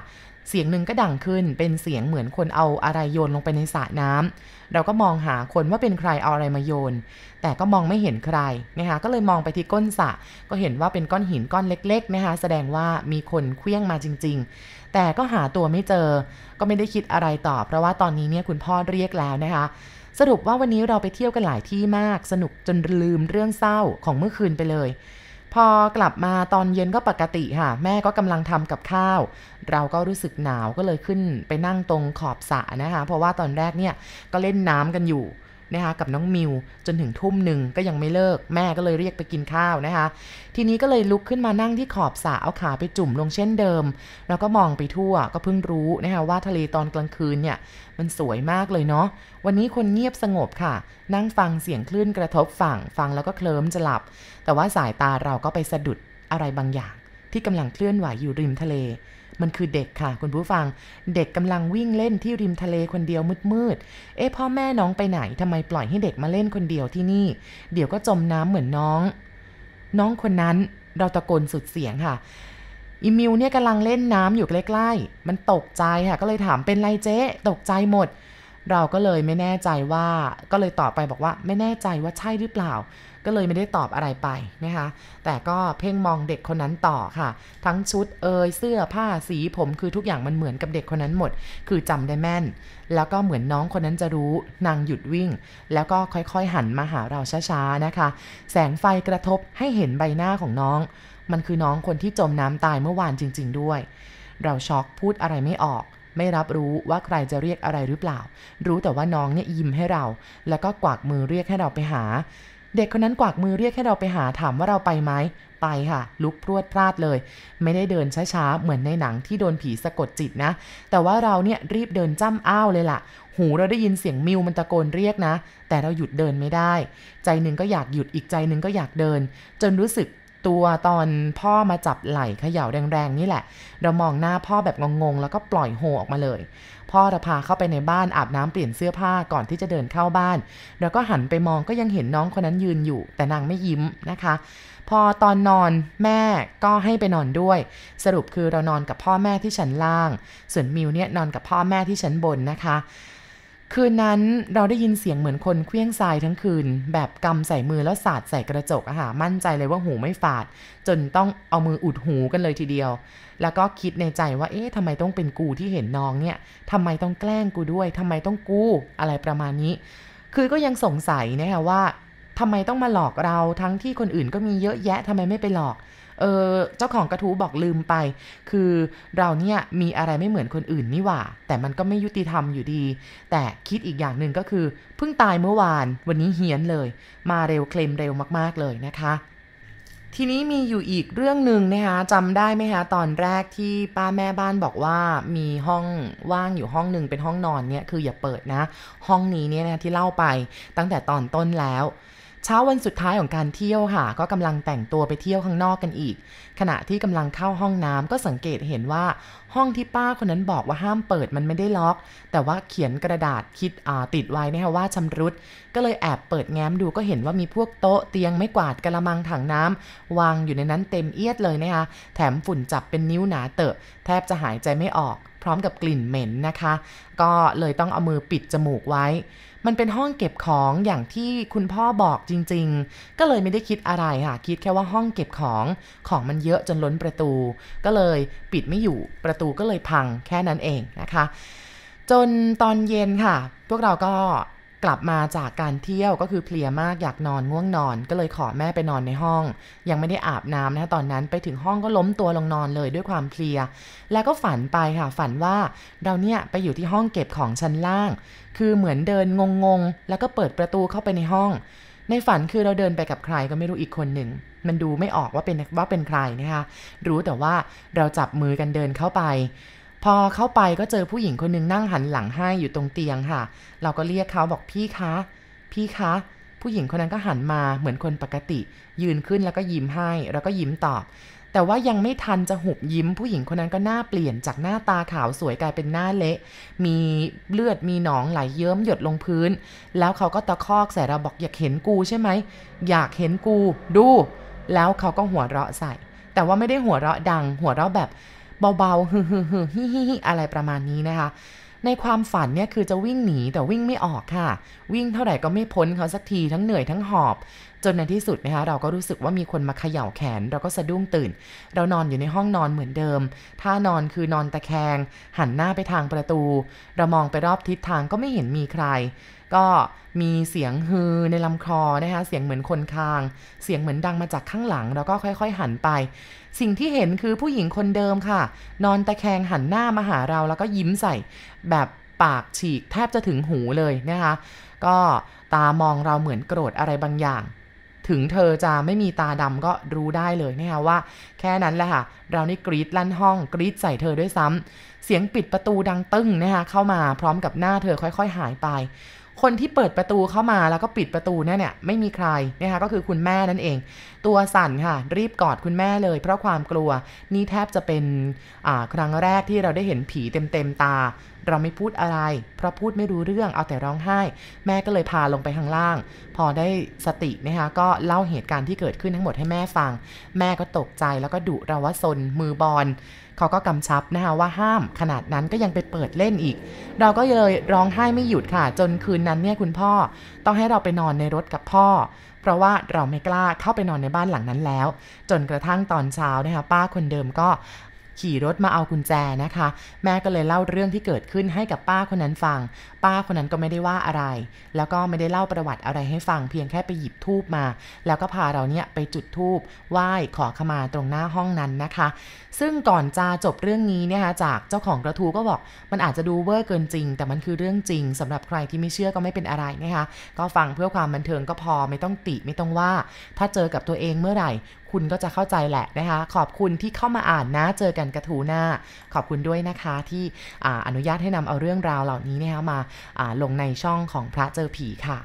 เสียงหนึ่งก็ดังขึ้นเป็นเสียงเหมือนคนเอาอะไรโยนลงไปในสระน้ำเราก็มองหาคนว่าเป็นใครเอาอะไรมาโยน แต่ก็มองไม่เห็นใครนะคะก็เลยมองไปที่ก้นสระก็เห็นว่าเป็นก้อนหินก้อนเล็ก ๆนะคะแสดงว่ามีคนเคลี้ยงมาจริง ๆ แต่ก็หาตัวไม่เจอ ก็ไม่ได้คิดอะไรต่อ เพราะว่าตอนนี้เนี่ยคุณพ่อเรียกแล้วนะคะ สรุปว่าวันนี้เราไปเที่ยวกันหลายที่มาก สนุกจนลืมเรื่องเศร้าของเมื่อคืนไปเลย พอกลับมาตอนเย็นก็ปกติค่ะ แม่ก็กำลังทำกับข้าว เราก็รู้สึกหนาวก็เลยขึ้นไปนั่งตรงขอบสระนะคะ เพราะว่าตอนแรกเนี่ยก็เล่นน้ำกันอยู่ นะคะกับน้องมิวจนถึงทุ่มหนึ่งก็ยังไม่เลิก แม่ก็เลยเรียกไปกินข้าวนะคะ ทีนี้ก็เลยลุกขึ้นมานั่งที่ขอบสระเอาขาไปจุ่มลงเช่นเดิม แล้วก็มองไปทั่วก็เพิ่งรู้นะคะว่าทะเลตอนกลางคืนเนี่ยมันสวยมากเลยเนาะวันนี้คนเงียบสงบค่ะ นั่งฟังเสียงคลื่นกระทบฝั่ง ฟังแล้วก็เคลิ้มจะหลับ แต่ว่าสายตาเราก็ไปสะดุดอะไรบางอย่าง ที่กำลังเคลื่อนไหวอยู่ริมทะเล มันคือเด็กค่ะ คุณผู้ฟัง เด็กกำลังวิ่งเล่นที่ริมทะเลคนเดียวมืดๆ เอ๊ะพ่อแม่น้องไปไหนทำไมปล่อยให้เด็กมาเล่นคนเดียวที่นี่ เดี๋ยวก็จมน้ำเหมือนน้อง น้องคนนั้นเราตะโกนสุดเสียงค่ะอีมิวเนี่ยกำลังเล่นน้ำอยู่ใกล้ๆ มันตกใจค่ะ ก็เลยถามเป็นไรเจ๊ ตกใจหมด เราก็เลยไม่แน่ใจว่า ก็เลยตอบไปบอกว่า ไม่แน่ใจว่าใช่หรือเปล่า ก็เลยไม่ได้ตอบอะไรไปนะคะ แต่ก็เพ่งมองเด็กคนนั้นต่อค่ะ ทั้งชุดเอยเสื้อผ้าสีผมคือทุกอย่างมันเหมือนกับเด็กคนนั้นหมด คือจำได้แม่น แล้วก็เหมือนน้องคนนั้นจะรู้นางหยุดวิ่ง แล้วก็ค่อยๆหันมาหาเราช้าๆนะคะ แสงไฟกระทบให้เห็นใบหน้าของน้อง มันคือน้องคนที่จมน้ำตายเมื่อวานจริง ๆ ด้วย เราช็อกพูดอะไรไม่ออกไม่รับรู้ว่าใครจะเรียกอะไรหรือเปล่า รู้แต่ว่าน้องเนี่ยยิ้มให้เรา แล้วก็กวักมือเรียกให้เราไปหา เด็กคนนั้นกวักมือเรียกให้เราไปหาถามว่าเราไปไหมไปค่ะ ลุกพรวดพลาดเลย ไม่ได้เดินช้าๆ เหมือนในหนังที่โดนผีสะกดจิตนะ แต่ว่าเราเนี่ยรีบเดินจ้ำอ้าวเลยล่ะ หูเราได้ยินเสียงมิวมันตะโกนเรียกนะ แต่เราหยุดเดินไม่ได้ ใจหนึ่งก็อยากหยุดอีกใจหนึ่งก็อยากเดิน จนรู้สึก ตัวตอนพ่อมาจับไหล่เขย่าแรงๆนี่แหละ เรามองหน้าพ่อแบบงงๆ แล้วก็ปล่อยโฮออกมาเลย พ่อเราพาเข้าไปในบ้านอาบน้ำเปลี่ยนเสื้อผ้าก่อนที่จะเดินเข้าบ้านแล้วก็หันไปมองก็ยังเห็นน้องคนนั้นยืนอยู่ แต่นางไม่ยิ้มนะคะ พอตอนนอนแม่ก็ให้ไปนอนด้วย สรุปคือเรานอนกับพ่อแม่ที่ชั้นล่าง ส่วนมิวเนี่ยนอนกับพ่อแม่ที่ชั้นบนนะคะ คืนนั้นเราได้ยินเสียงเหมือนคนเคลี้ยงทรายทั้งคืน แบบกำใส่มือแล้วสาดใส่กระจกอะค่ะมั่นใจเลยว่าหูไม่ฝาด จนต้องเอามืออุดหูกันเลยทีเดียว แล้วก็คิดในใจว่าเอ๊ะทำไมต้องเป็นกูที่เห็นน้องเนี่ยทำไมต้องแกล้งกูด้วยทำไมต้องกูอะไรประมาณนี้ คือก็ยังสงสัยนะคะว่าทำไมต้องมาหลอกเราทั้งที่คนอื่นก็มีเยอะแยะทำไมไม่ไปหลอก เออเจ้าของกระทู้บอกลืมไป คือเราเนี่ยมีอะไรไม่เหมือนคนอื่นนี่หว่า แต่มันก็ไม่ยุติธรรมอยู่ดี แต่คิดอีกอย่างหนึ่งก็คือ เพิ่งตายเมื่อวาน วันนี้เฮี้ยนเลย มาเร็วเคลมเร็วมากๆเลยนะคะทีนี้มีอยู่อีกเรื่องหนึ่งนะคะจำได้ไหมคะตอนแรกที่ป้าแม่บ้านบอกว่ามีห้องว่างอยู่ห้องหนึ่งเป็นห้องนอนเนี่ยคืออย่าเปิดนะ ห้องนี้เนี่ยนะที่เล่าไปตั้งแต่ตอนต้นแล้ว เช้าวันสุดท้ายของการเที่ยวค่ะ ก็กำลังแต่งตัวไปเที่ยวข้างนอกกันอีก ขณะที่กำลังเข้าห้องน้ำก็สังเกตเห็นว่าห้องที่ป้าคนนั้นบอกว่าห้ามเปิดมันไม่ได้ล็อก แต่ว่าเขียนกระดาษคิดติดไว้นะคะว่าชำรุด ก็เลยแอบเปิดแง้มดูก็เห็นว่ามีพวกโต๊ะเตียงไม่กวาดกระมังถังน้ำวางอยู่ในนั้นเต็มเอียดเลยนะคะแถมฝุ่นจับเป็นนิ้วหนาเตอะ แทบจะหายใจไม่ออก พร้อมกับกลิ่นเหม็นนะคะ ก็เลยต้องเอามือปิดจมูกไว้ มันเป็นห้องเก็บของอย่างที่คุณพ่อบอกจริง ๆ ก็เลยไม่ได้คิดอะไรค่ะ คิดแค่ว่าห้องเก็บของของมันเยอะจนล้นประตู ก็เลยปิดไม่อยู่ประตูก็เลยพังแค่นั้นเองนะคะ จนตอนเย็นค่ะ พวกเราก็ กลับมาจากการเที่ยวก็คือเพลียมากอยากนอนง่วงนอน ก็เลยขอแม่ไปนอนในห้อง ยังไม่ได้อาบน้ำนะตอนนั้นไปถึงห้องก็ล้มตัวลงนอนเลยด้วยความเพลีย แล้วก็ฝันไปค่ะฝันว่าเราเนี่ยไปอยู่ที่ห้องเก็บของชั้นล่าง คือเหมือนเดินงงๆ แล้วก็เปิดประตูเข้าไปในห้อง ในฝันคือเราเดินไปกับใครก็ไม่รู้อีกคนหนึ่งมันดูไม่ออกว่าเป็นว่าเป็นใครนะคะรู้แต่ว่าเราจับมือกันเดินเข้าไป พอเข้าไปก็เจอผู้หญิงคนหนึงนั่งหันหลังให้อยู่ตรงเตียงค่ะ เราก็เรียกเขาบอกพี่คะ พี่คะ ผู้หญิงคนนั้นก็หันมาเหมือนคนปกติ ยืนขึ้นแล้วก็ยิ้มให้ แล้วก็ยิ้มตอบ แต่ว่ายังไม่ทันจะหุบยิ้ม ผู้หญิงคนนั้นก็หน้าเปลี่ยนจากหน้าตาขาวสวยกลายเป็นหน้าเละ มีเลือดมีหนองไหลเยิ้มหยดลงพื้น แล้วเขาก็ตะคอกใส่เราบอกอยากเห็นกูใช่ไหมอยากเห็นกู ดู แล้วเขาก็หัวเราะใส่ แต่ว่าไม่ได้หัวเราะดัง หัวเราะแบบ เบาๆฮึฮึฮึฮิฮิฮิอะไรประมาณนี้นะคะ ในความฝันเนี่ยคือจะวิ่งหนีแต่วิ่งไม่ออกค่ะ วิ่งเท่าไหร่ก็ไม่พ้นเขาสักทีทั้งเหนื่อยทั้งหอบ จนในที่สุดนะคะเราก็รู้สึกว่ามีคนมาเขย่าแขน เราก็สะดุ้งตื่น เรานอนอยู่ในห้องนอนเหมือนเดิมท่านอนคือนอนตะแคง หันหน้าไปทางประตู เรามองไปรอบทิศทางก็ไม่เห็นมีใคร ก็มีเสียงฮือในลำคอนะคะเสียงเหมือนคนคาง เสียงเหมือนดังมาจากข้างหลังเราก็ค่อย ๆ หันไป สิ่งที่เห็นคือผู้หญิงคนเดิมค่ะ นอนตะแคงหันหน้ามาหาเราแล้วก็ยิ้มใส่ แบบปากฉีกแทบจะถึงหูเลยนะคะ ก็ตามองเราเหมือนโกรธอะไรบางอย่าง ถึงเธอจะไม่มีตาดำก็รู้ได้เลยนะคะว่า แค่นั้นแหละค่ะ เรานี่กรีดลั่นห้องกรีดใส่เธอด้วยซ้ำเสียงปิดประตูดังตึ้งนะคะเข้ามาพร้อมกับหน้าเธอค่อย ๆ หายไป คนที่เปิดประตูเข้ามาแล้วก็ปิดประตูเนี่ยเนี่ยไม่มีใครนะคะก็คือคุณแม่นั่นเอง ตัวสั่นค่ะ รีบกอดคุณแม่เลย เพราะความกลัวนี่แทบจะเป็นครั้งแรกที่เราได้เห็นผีเต็มๆตา เราไม่พูดอะไร เพราะพูดไม่รู้เรื่องเอาแต่ร้องไห้ แม่ก็เลยพาลงไปข้างล่าง พอได้สตินะคะก็เล่าเหตุการณ์ที่เกิดขึ้นทั้งหมดให้แม่ฟัง แม่ก็ตกใจแล้วก็ดุเราว่าซนมือบอล เขาก็กำชับนะคะว่าห้ามขนาดนั้นก็ยังไปเปิดเล่นอีก เราก็เลยร้องไห้ไม่หยุดค่ะ จนคืนนั้นเนี่ยคุณพ่อต้องให้เราไปนอนในรถกับพ่อ เพราะว่าเราไม่กล้าเข้าไปนอนในบ้านหลังนั้นแล้ว จนกระทั่งตอนเช้านะคะป้าคนเดิมก็ขี่รถมาเอากุญแจนะคะ แม่ก็เลยเล่าเรื่องที่เกิดขึ้นให้กับป้าคนนั้นฟัง ป้าคนนั้นก็ไม่ได้ว่าอะไร แล้วก็ไม่ได้เล่าประวัติอะไรให้ฟัง เพียงแค่ไปหยิบทูบมา แล้วก็พาเราเนี่ยไปจุดทูบไหว้ขอขมาตรงหน้าห้องนั้นนะคะ ซึ่งก่อนจะจบเรื่องนี้เนี่ยจากเจ้าของกระทูก็บอก มันอาจจะดูเวอร์เกินจริง แต่มันคือเรื่องจริงสำหรับใครที่ไม่เชื่อก็ไม่เป็นอะไรนะคะก็ฟังเพื่อความบันเทิงก็พอไม่ต้องติไม่ต้องว่า ถ้าเจอกับตัวเองเมื่อไหร่ คุณก็จะเข้าใจแหละนะคะ ขอบคุณที่เข้ามาอ่านนะเจอกันกระทูหน้า ขอบคุณด้วยนะคะที่ออนุญาตให้นำเอาเรื่องราวเหล่านี้นะคะมาลงในช่องของพระเจอผีค่ะ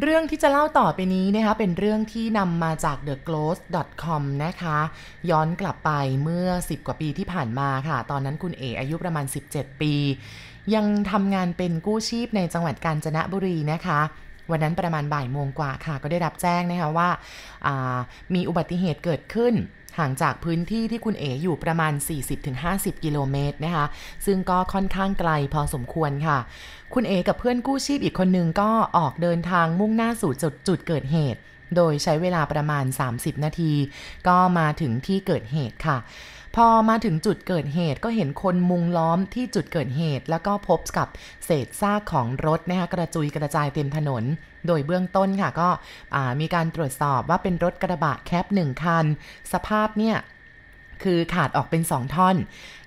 เรื่องที่จะเล่าต่อไปนี้นะคะเป็นเรื่องที่นำมาจาก theghost.com นะคะ ย้อนกลับไปเมื่อ 10 กว่าปีที่ผ่านมาค่ะ ตอนนั้นคุณเออายุประมาณ 17 ปี ยังทำงานเป็นกู้ชีพในจังหวัดกาญจนบุรีนะคะวันนั้นประมาณบ่ายโมงกว่าค่ะ ก็ได้รับแจ้งนะคะว่าามีอุบัติเหตุเกิดขึ้น ห่างจากพื้นที่ที่คุณเอ๋อยู่ประมาณ 40-50 กิโลเมตรนะคะ ซึ่งก็ค่อนข้างไกลพอสมควรค่ะ คุณเอกับเพื่อนกู้ชีพอีกคนนึงก็ออกเดินทางมุ่งหน้าสู่จุดจุดเกิดเหตุ โดยใช้เวลาประมาณ 30 นาที ก็มาถึงที่เกิดเหตุค่ะ พอมาถึงจุดเกิดเหตุก็เห็นคนมุงล้อมที่จุดเกิดเหตุ แล้วก็พบกับเศษซากของรถนะคะกระจุยกระจายเต็มถนน โดยเบื้องต้นค่ะก็มีการตรวจสอบว่าเป็นรถกระบะแคปหนึ่งคัน สภาพเนี่ย คือขาดออกเป็น 2 ท่อน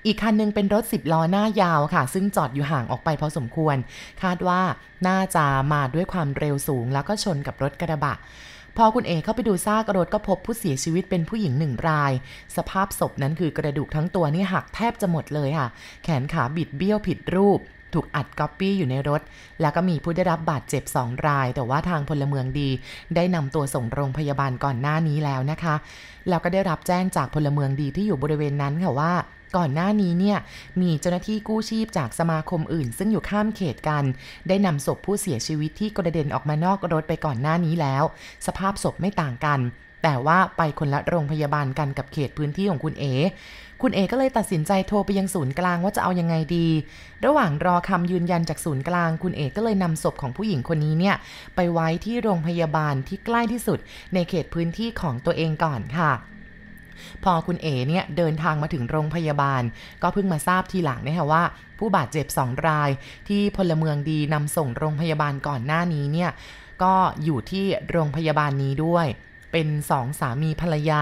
อีกคันนึงเป็นรถ 10 ล้อหน้ายาวค่ะ ซึ่งจอดอยู่ห่างออกไปพอสมควร คาดว่าน่าจะมาด้วยความเร็วสูง แล้วก็ชนกับรถกระบะพอคุณเอเข้าไปดูซากรถก็พบผู้เสียชีวิตเป็นผู้หญิงหนึ่งราย สภาพศพนั้นคือกระดูกทั้งตัวนี่หักแทบจะหมดเลยค่ะ แขนขาบิดเบี้ยวผิดรูป ถูกอัดก๊อปปี้อยู่ในรถ แล้วก็มีผู้ได้รับบาดเจ็บ 2 ราย แต่ว่าทางพลเมืองดี ได้นำตัวส่งโรงพยาบาลก่อนหน้านี้แล้วนะคะ แล้วก็ได้รับแจ้งจากพลเมืองดีที่อยู่บริเวณนั้นค่ะว่าก่อนหน้านี้เนี่ยมีเจ้าหน้าที่กู้ชีพจากสมาคมอื่น ซึ่งอยู่ข้ามเขตกัน ได้นำศพผู้เสียชีวิตที่กระเด็นออกมานอกรถไปก่อนหน้านี้แล้ว สภาพศพไม่ต่างกัน แต่ว่าไปคนละโรงพยาบาลกันกับเขตพื้นที่ของคุณเอ คุณเอก็เลยตัดสินใจโทรไปยังศูนย์กลางว่าจะเอายังไงดี ระหว่างรอคำยืนยันจากศูนย์กลาง คุณเอกก็เลยนำศพของผู้หญิงคนนี้เนี่ยไปไว้ที่โรงพยาบาลที่ใกล้ที่สุด ในเขตพื้นที่ของตัวเองก่อนค่ะพอคุณเอเนี่ยเดินทางมาถึงโรงพยาบาล ก็เพิ่งมาทราบทีหลังนะคะว่า ผู้บาดเจ็บสองราย ที่พลเมืองดีนำส่งโรงพยาบาลก่อนหน้านี้เนี่ยก็อยู่ที่โรงพยาบาลนี้ด้วย เป็นสองสามีภรรยา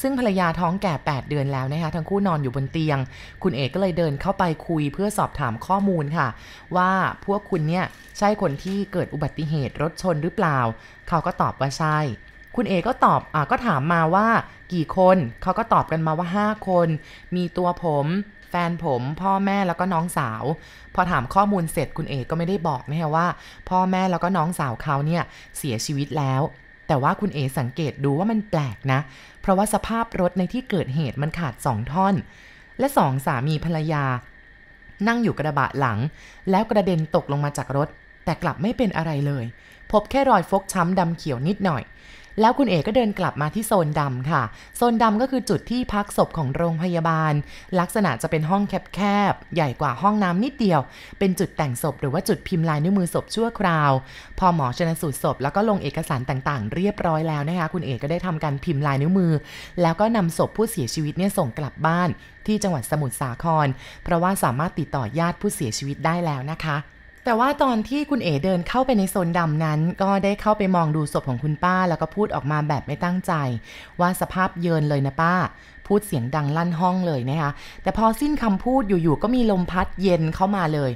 ซึ่งภรรยาท้องแก่ 8 เดือนแล้วนะคะ ทั้งคู่นอนอยู่บนเตียง คุณเอกก็เลยเดินเข้าไปคุยเพื่อสอบถามข้อมูลค่ะ ว่าพวกคุณเนี่ยใช่คนที่เกิดอุบัติเหตุรถชนหรือเปล่า เขาก็ตอบว่าใช่ คุณเอกก็ตอบอก็ถามมาว่ากี่คน เขาก็ตอบกันมาว่า 5 คน มีตัวผมแฟนผมพ่อแม่แล้วก็น้องสาว พอถามข้อมูลเสร็จคุณเอกก็ไม่ได้บอกนะคะว่า พ่อแม่แล้วก็น้องสาวเขาเนี่ยเสียชีวิตแล้ว แต่ว่าคุณเอสังเกตดูว่ามันแปลกนะ เพราะว่าสภาพรถในที่เกิดเหตุมันขาดสองท่อน และสองสามีภรรยา นั่งอยู่กระบะหลัง แล้วกระเด็นตกลงมาจากรถ แต่กลับไม่เป็นอะไรเลย พบแค่รอยฟกช้ำดำเขียวนิดหน่อย แล้วคุณเอกก็เดินกลับมาที่โซนดำค่ะ โซนดำก็คือจุดที่พักศพของโรงพยาบาล ลักษณะจะเป็นห้องแคบๆ ใหญ่กว่าห้องน้ำนิดเดียว เป็นจุดแต่งศพหรือว่าจุดพิมพ์ลายนิ้วมือศพชั่วคราว พอหมอชนสูตรศพ แล้วก็ลงเอกสารต่างๆ เรียบร้อยแล้วนะคะ คุณเอกก็ได้ทำการพิมพ์ลายนิ้วมือ แล้วก็นำศพผู้เสียชีวิตเนี่ยส่งกลับบ้าน ที่จังหวัดสมุทรสาคร เพราะว่าสามารถติดต่อญาติผู้เสียชีวิตได้แล้วนะคะ แต่ว่าตอนที่คุณเอ๋เดินเข้าไปในโซนดำนั้น ก็ได้เข้าไปมองดูศพของคุณป้า แล้วก็พูดออกมาแบบไม่ตั้งใจ ว่าสภาพเยินเลยนะป้า พูดเสียงดังลั่นห้องเลยนะคะแต่พอสิ้นคำพูดอยู่ๆก็มีลมพัดเย็นเข้ามาเลย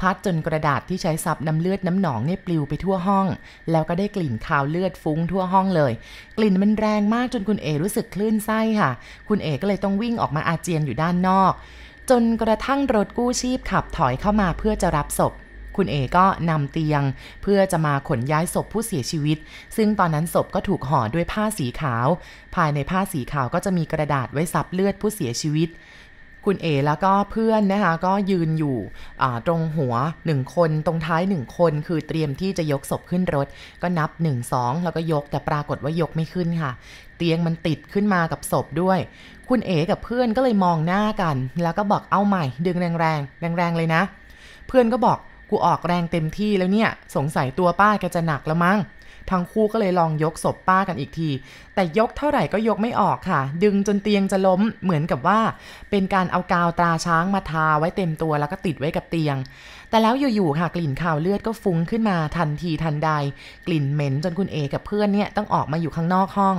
พัดจนกระดาษที่ใช้ซับน้ำเลือดน้ำหนองเนี่ยปลิวไปทั่วห้อง แล้วก็ได้กลิ่นคาวเลือดฟุ้งทั่วห้องเลย กลิ่นมันแรงมากจนคุณเอรู้สึกคลื่นไส้ค่ะ คุณเอก็เลยต้องวิ่งออกมาอาเจียนอยู่ด้านนอก จนกระทั่งรถกู้ชีพขับถอยเข้ามาเพื่อจะรับศพ คุณเอก็นำเตียง เพื่อจะมาขนย้ายศพผู้เสียชีวิต ซึ่งตอนนั้นศพก็ถูกห่อด้วยผ้าสีขาว ภายในผ้าสีขาวก็จะมีกระดาษไว้ซับเลือดผู้เสียชีวิตคุณเอแล้วก็เพื่อนนะคะก็ยืนอยู่ตรงหัว 1 คนตรงท้าย 1 คน คือเตรียมที่จะยกศพขึ้นรถ ก็นับ 1 2 แล้วก็ยกแต่ปรากฏว่ายกไม่ขึ้นค่ะ เตียงมันติดขึ้นมากับศพด้วย คุณเอกับเพื่อนก็เลยมองหน้ากัน แล้วก็บอกเอาใหม่ ดึงแรงแรงแรงแรงเลยนะ เพื่อนก็บอก กูออกแรงเต็มที่แล้วเนี่ย สงสัยตัวป้าแกจะหนักแล้วมั้ง ทั้งคู่ก็เลยลองยกศพป้ากันอีกที แต่ยกเท่าไหร่ก็ยกไม่ออกค่ะ ดึงจนเตียงจะล้ม เหมือนกับว่า เป็นการเอากาวตราช้างมาทาไว้เต็มตัวแล้วก็ติดไว้กับเตียง แต่แล้วอยู่ๆค่ะกลิ่นข่าวเลือดก็ฟุ้งขึ้นมาทันทีทันใด กลิ่นเหม็นจนคุณเอกับเพื่อนเนี่ยต้องออกมาอยู่ข้างนอกห้อง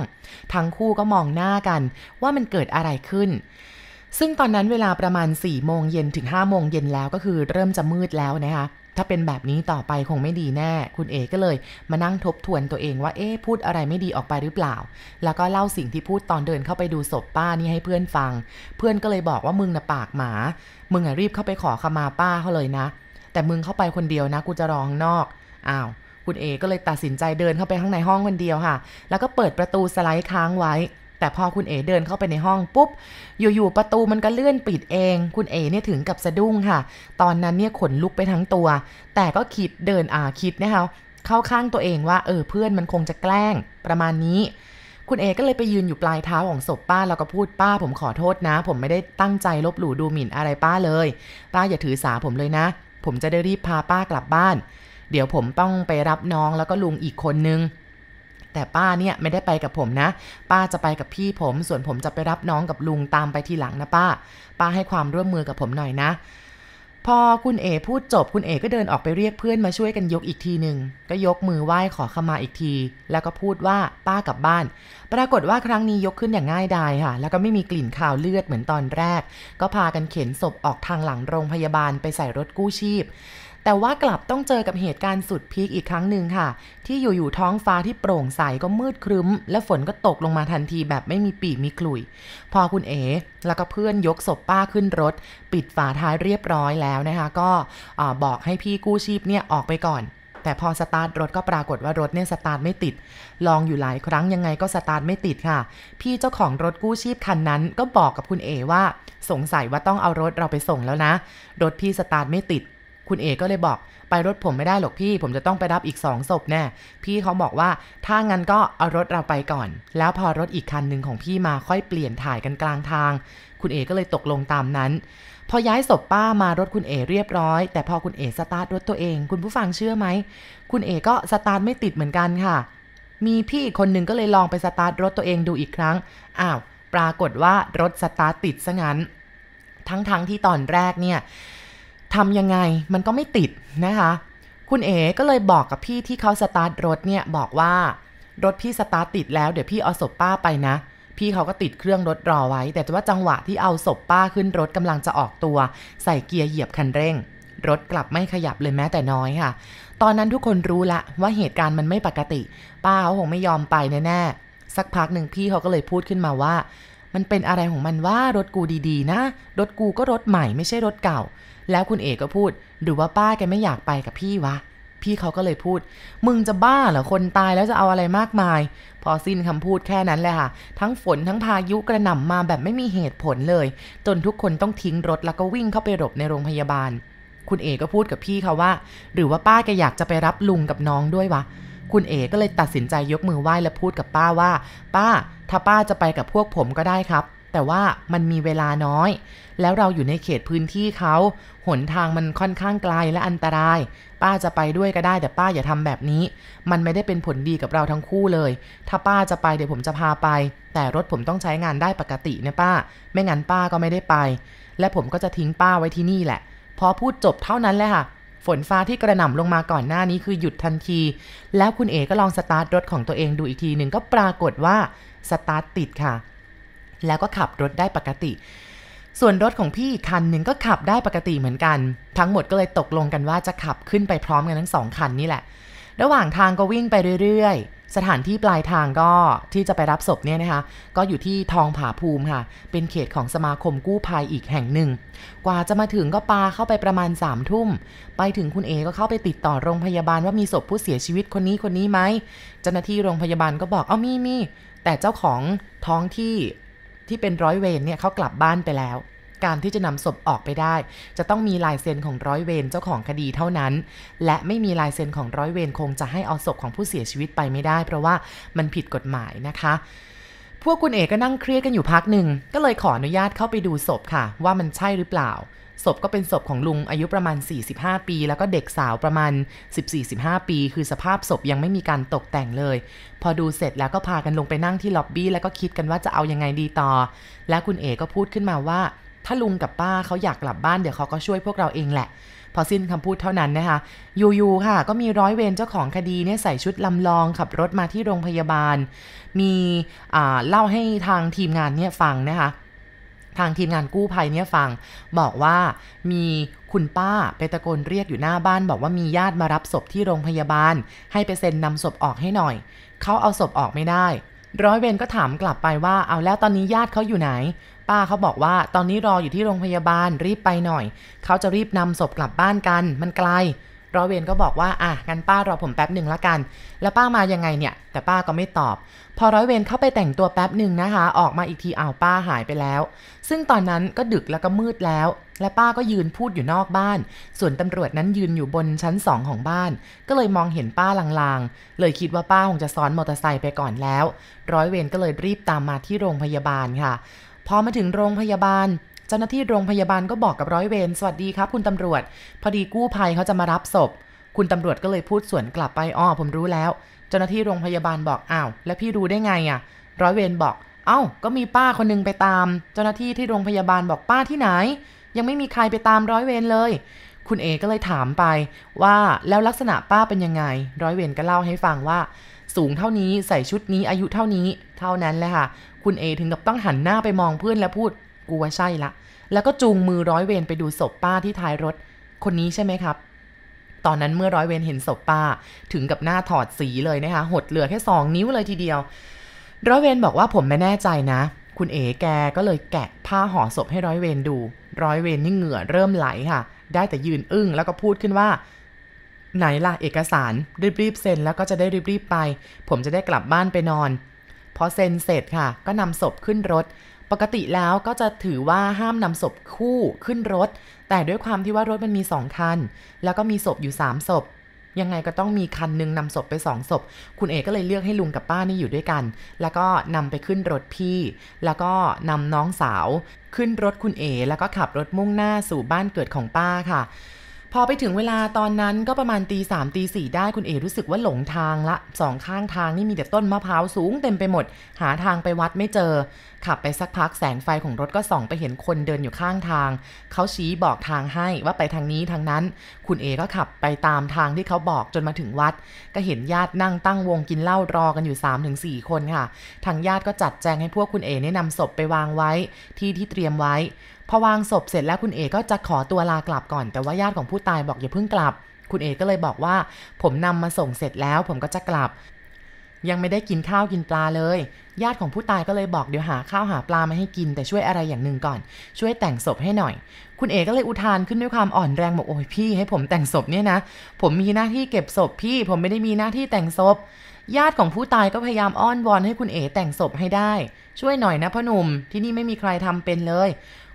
ทั้งคู่ก็มองหน้ากันว่ามันเกิดอะไรขึ้นซึ่งตอนนั้นเวลาประมาณ4ี่โมงเย็นถึง5้าโมงเย็นแล้วก็คือเริ่มจะมืดแล้วนะคะ ถ้าเป็นแบบนี้ต่อไปคงไม่ดีแน่ คุณเอก็เลยมานั่งทบทวนตัวเองว่า เอ๊พูดอะไรไม่ดีออกไปหรือเปล่า แล้วก็เล่าสิ่งที่พูดตอนเดินเข้าไปดูศพป้านี่ให้เพื่อนฟัง เพื่อนก็เลยบอกว่ามึงน่ะปากหมา มึงอะรีบเข้าไปขอขมาป้าเขาเลยนะ แต่มึงเข้าไปคนเดียวนะ กูจะรอข้างนอก อ้าว คุณเอก็เลยตัดสินใจเดินเข้าไปข้างในห้องคนเดียวค่ะ แล้วก็เปิดประตูสไลด์ค้างไว้ แต่พอคุณเอเดินเข้าไปในห้องปุ๊บ อยู่ๆประตูมันก็เลื่อนปิดเอง คุณเอเนี่ยถึงกับสะดุ้งค่ะ ตอนนั้นเนี่ยขนลุกไปทั้งตัว แต่ก็คิดเดินอ่าคิดนะคะเข้าข้างตัวเองว่าเออเพื่อนมันคงจะแกล้งประมาณนี้คุณเอก็เลยไปยืนอยู่ปลายเท้าของศพป้าแล้วก็พูดป้าผมขอโทษนะ ผมไม่ได้ตั้งใจลบหลู่ดูหมิ่นอะไรป้าเลย ป้าอย่าถือสาผมเลยนะ ผมจะได้รีบพาป้ากลับบ้าน เดี๋ยวผมต้องไปรับน้องแล้วก็ลุงอีกคนนึง แต่ป้าเนี่ยไม่ได้ไปกับผมนะ ป้าจะไปกับพี่ผม ส่วนผมจะไปรับน้องกับลุงตามไปทีหลังนะป้า ป้าให้ความร่วมมือกับผมหน่อยนะ พอคุณเอพูดจบคุณเอก็เดินออกไปเรียกเพื่อนมาช่วยกันยกอีกทีหนึ่งก็ยกมือไหว้ขอขมาอีกที แล้วก็พูดว่าป้ากลับบ้าน ปรากฏว่าครั้งนี้ยกขึ้นอย่างง่ายดายค่ะ แล้วก็ไม่มีกลิ่นข่าวเลือดเหมือนตอนแรก ก็พากันเข็นศพออกทางหลังโรงพยาบาลไปใส่รถกู้ชีพ แต่ว่ากลับต้องเจอกับเหตุการณ์สุด peak อีกครั้งหนึ่งค่ะ ที่อยู่ๆท้องฟ้าที่โปร่งใสก็มืดครึ้ม และฝนก็ตกลงมาทันทีแบบไม่มีปี่มีขลุ่ย พอคุณเอ๋แล้วก็เพื่อนยกศพป้าขึ้นรถ ปิดฝาท้ายเรียบร้อยแล้วนะคะ ก็บอกให้พี่กู้ชีพเนี่ยออกไปก่อนแต่พอสตาร์ทรถก็ปรากฏว่ารถเนี่ยสตาร์ทไม่ติด ลองอยู่หลายครั้งยังไงก็สตาร์ทไม่ติดค่ะ พี่เจ้าของรถกู้ชีพคันนั้นก็บอกกับคุณเอว่า สงสัยว่าต้องเอารถเราไปส่งแล้วนะ รถพี่สตาร์ทไม่ติด คุณเอก็เลยบอกไปรถผมไม่ได้หรอกพี่ ผมจะต้องไปรับอีกสองศพแน่พี่เขาบอกว่าถ้างั้นก็เอารถเราไปก่อน แล้วพอรถอีกคันหนึ่งของพี่มาค่อยเปลี่ยนถ่ายกันกลางทาง คุณเอก็เลยตกลงตามนั้น พอย้ายศพป้ามารถคุณเอเรียบร้อย แต่พอคุณเอสตาร์ทรถตัวเอง คุณผู้ฟังเชื่อไหมคุณเอก็สตาร์ทไม่ติดเหมือนกันค่ะ มีพี่อีกคนหนึ่งก็เลยลองไปสตาร์ทรถตัวเองดูอีกครั้งอ้าวปรากฏว่ารถสตาร์ทติดซะงั้น ทั้งๆที่ตอนแรกเนี่ย ทำยังไงมันก็ไม่ติดนะคะ คุณเอ๋ก็เลยบอกกับพี่ที่เขาสตาร์ทรถเนี่ยบอกว่ารถพี่สตาร์ทติดแล้วเดี๋ยวพี่เอาศพป้าไปนะ พี่เขาก็ติดเครื่องรถรอไว้ แต่ว่าจังหวะที่เอาศพป้าขึ้นรถกำลังจะออกตัว ใส่เกียร์เหยียบคันเร่ง รถกลับไม่ขยับเลยแม้แต่น้อยค่ะ ตอนนั้นทุกคนรู้ละว่าเหตุการณ์มันไม่ปกติ ป้าเขาคงไม่ยอมไปแน่ๆสักพักหนึ่งพี่เขาก็เลยพูดขึ้นมาว่า มันเป็นอะไรของมันว่ารถกูดีๆ นะ รถกูก็รถใหม่ไม่ใช่รถเก่า แล้วคุณเอกก็พูด หรือว่าป้าแกไม่อยากไปกับพี่วะ พี่เขาก็เลยพูด มึงจะบ้าเหรอ คนตายแล้วจะเอาอะไรมากมาย พอสิ้นคำพูดแค่นั้นเลยค่ะ ทั้งฝนทั้งพายุกระหน่ำมาแบบไม่มีเหตุผลเลย จนทุกคนต้องทิ้งรถแล้วก็วิ่งเข้าไปหลบในโรงพยาบาล คุณเอกก็พูดกับพี่เขาว่า หรือว่าป้าแกอยากจะไปรับลุงกับน้องด้วยวะคุณเอกก็เลยตัดสินใจยกมือไหว้และพูดกับป้าว่า ป้า ถ้าป้าจะไปกับพวกผมก็ได้ครับ แต่ว่ามันมีเวลาน้อย แล้วเราอยู่ในเขตพื้นที่เขา หนทางมันค่อนข้างไกลและอันตราย ป้าจะไปด้วยก็ได้แต่ป้าอย่าทำแบบนี้ มันไม่ได้เป็นผลดีกับเราทั้งคู่เลย ถ้าป้าจะไปเดี๋ยวผมจะพาไป แต่รถผมต้องใช้งานได้ปกตินะป้า ไม่งั้นป้าก็ไม่ได้ไป และผมก็จะทิ้งป้าไว้ที่นี่แหละ พอพูดจบเท่านั้นแหละค่ะฝนฟ้าที่กระหน่ำลงมาก่อนหน้านี้คือหยุดทันที แล้วคุณเอก็ลองสตาร์ทรถของตัวเองดูอีกทีหนึ่งก็ปรากฏว่าสตาร์ทติดค่ะ แล้วก็ขับรถได้ปกติ ส่วนรถของอีกคันหนึ่งก็ขับได้ปกติเหมือนกัน ทั้งหมดก็เลยตกลงกันว่าจะขับขึ้นไปพร้อมกันทั้งสองคันนี่แหละ ระหว่างทางก็วิ่งไปเรื่อยๆ สถานที่ปลายทางก็ที่จะไปรับศพเนี่ยนะคะ ก็อยู่ที่ทองผาภูมิค่ะ เป็นเขตของสมาคมกู้ภัยอีกแห่งหนึ่ง กว่าจะมาถึงก็ปาเข้าไปประมาณ3ามทุ่ม ไปถึงคุณเอก็เข้าไปติดต่อโรงพยาบาลว่ามีศพผู้เสียชีวิตคนนี้คนนี้ไหมเจ้าหน้าที่โรงพยาบาลก็บอกเอามีมีแต่เจ้าของท้องที่ ที่เป็นร้อยเวรเนี่ยเขากลับบ้านไปแล้ว การที่จะนำศพออกไปได้ จะต้องมีลายเซ็นของร้อยเวรเจ้าของคดีเท่านั้น และไม่มีลายเซ็นของร้อยเวรคงจะให้เอาศพของผู้เสียชีวิตไปไม่ได้ เพราะว่ามันผิดกฎหมายนะคะพวกคุณเอกก็นั่งเครียดกันอยู่พักหนึ่ง ก็เลยขออนุญาตเข้าไปดูศพค่ะ ว่ามันใช่หรือเปล่า ศพก็เป็นศพของลุงอายุประมาณ 45 ปี แล้วก็เด็กสาวประมาณ 14-15 ปี คือสภาพศพยังไม่มีการตกแต่งเลย พอดูเสร็จแล้วก็พากันลงไปนั่งที่ล็อบบี้แล้วก็คิดกันว่าจะเอายังไงดีต่อ และคุณเอก็พูดขึ้นมาว่า ถ้าลุงกับป้าเขาอยากกลับบ้านเดี๋ยวเขาก็ช่วยพวกเราเองแหละพอสิ้นคำพูดเท่านั้นนะคะ ยู่ๆค่ะ ก็มีร้อยเวรเจ้าของคดีเนี่ยใส่ชุดลำลองขับรถมาที่โรงพยาบาล มีเล่าให้ทางทีมงานเนี่ยฟังนะคะ ทางทีมงานกู้ภัยเนี่ยฟังบอกว่ามีคุณป้าไปตะโกนเรียกอยู่หน้าบ้าน บอกว่ามีญาติมารับศพที่โรงพยาบาล ให้ไปเซ็นนำศพออกให้หน่อย เขาเอาศพออกไม่ได้ ร้อยเวรก็ถามกลับไปว่าเอาแล้วตอนนี้ญาติเขาอยู่ไหน ป้าเขาบอกว่าตอนนี้รออยู่ที่โรงพยาบาลรีบไปหน่อย เขาจะรีบนำศพกลับบ้านกันมันไกล ร้อยเวรก็บอกว่าอะงั้นป้ารอผมแป๊บหนึ่งละกัน แล้วป้ามายังไงเนี่ย แต่ป้าก็ไม่ตอบ พอร้อยเวรเข้าไปแต่งตัวแป๊บหนึ่งนะคะ ออกมาอีกทีอ้าวป้าหายไปแล้ว ซึ่งตอนนั้นก็ดึกแล้วก็มืดแล้ว และป้าก็ยืนพูดอยู่นอกบ้าน ส่วนตำรวจนั้นยืนอยู่บนชั้นสองของบ้าน ก็เลยมองเห็นป้าลางๆ เลยคิดว่าป้าคงจะซ้อนมอเตอร์ไซค์ไปก่อนแล้ว ร้อยเวรก็เลยรีบตามมาที่โรงพยาบาลค่ะพอมาถึงโรงพยาบาล เจ้าหน้าที่โรงพยาบาลก็บอกกับร้อยเวรสวัสดีครับ คุณตำรวจ พอดีกู้ภัยเขาจะมารับศพ คุณตำรวจก็เลยพูดสวนกลับไปอ้อผมรู้แล้ว เจ้าหน้าที่โรงพยาบาลบอกอ้าวแล้วพี่รู้ได้ไงอะ่ะ ร้อยเวรบอก เอา้า ก็มีป้าคนนึงไปตาม เจ้าหน้าที่ที่โรงพยาบาลบอกป้าที่ไหน ยังไม่มีใครไปตามร้อยเวรเลย คุณเอก็เลยถามไปว่าแล้วลักษณะป้าเป็นยังไง ร้อยเวรก็เล่าให้ฟังว่าสูงเท่านี้ใส่ชุดนี้อายุเท่านี้ เท่านั้นแหละค่ะ คุณเอถึงกับต้องหันหน้าไปมองเพื่อนแล้วพูด กูว่าใช่ละ แล้วก็จูงมือร้อยเวรไปดูศพป้าที่ท้ายรถ คนนี้ใช่ไหมครับ ตอนนั้นเมื่อร้อยเวรเห็นศพป้า ถึงกับหน้าถอดสีเลยนะคะ หดเหลือแค่สองนิ้วเลยทีเดียว ร้อยเวรบอกว่าผมไม่แน่ใจนะ คุณเอ๋แกก็เลยแกะผ้าห่อศพให้ร้อยเวรดู ร้อยเวรนี่เหงื่อเริ่มไหลค่ะ ได้แต่ยืนอึ้งแล้วก็พูดขึ้นว่าไหนล่ะเอกสารรีบๆเซ็นแล้วก็จะได้รีบๆไป ผมจะได้กลับบ้านไปนอน พอเซ็นเสร็จค่ะ ก็นำศพขึ้นรถ ปกติแล้วก็จะถือว่าห้ามนำศพคู่ขึ้นรถ แต่ด้วยความที่ว่ารถมันมีสองคัน แล้วก็มีศพอยู่สามศพยังไงก็ต้องมีคันนึงนำศพไปสองศพ คุณเอกก็เลยเลือกให้ลุงกับป้านี่อยู่ด้วยกัน แล้วก็นำไปขึ้นรถพี่ แล้วก็นำน้องสาว ขึ้นรถคุณเอ แล้วก็ขับรถมุ่งหน้าสู่บ้านเกิดของป้าค่ะ พอไปถึงเวลาตอนนั้นก็ประมาณตีสามตีสี่ได้คุณเอรู้สึกว่าหลงทางละสองข้างทางนี่มีแต่ต้นมะพร้าวสูงเต็มไปหมด หาทางไปวัดไม่เจอ ขับไปสักพักแสงไฟของรถก็ส่องไปเห็นคนเดินอยู่ข้างทาง เขาชี้บอกทางให้ว่าไปทางนี้ทางนั้น คุณเอก็ขับไปตามทางที่เขาบอกจนมาถึงวัด ก็เห็นญาตินั่งตั้งวงกินเหล้ารอกันอยู่3-4คนค่ะ ทางญาติก็จัดแจงให้พวกคุณเอเนี่ยนำศพไปวางไว้ที่ที่เตรียมไว้ พอวางศพเสร็จแล้วคุณเอก็จะขอตัวลากลับก่อน แต่ว่าญาติของผู้ตายบอกอย่าเพิ่งกลับ คุณเอก็เลยบอกว่า ผมนำมาส่งเสร็จแล้ว ผมก็จะกลับ ยังไม่ได้กินข้าวกินปลาเลย ญาติของผู้ตายก็เลยบอกเดี๋ยวหาข้าวหาปลามาให้กิน แต่ช่วยอะไรอย่างหนึ่งก่อน ช่วยแต่งศพให้หน่อย คุณเอก็เลยอุทานขึ้นด้วยความอ่อนแรงบอกโอ้ยพี่ให้ผมแต่งศพเนี่ยนะ ผมมีหน้าที่เก็บศพพี่ ผมไม่ได้มีหน้าที่แต่งศพญาติของผู้ตายก็พยายามอ้อนวอนให้คุณเอแต่งศพให้ได้ ช่วยหน่อยนะพ่อหนุ่มที่นี่ไม่มีใครทำเป็นเลย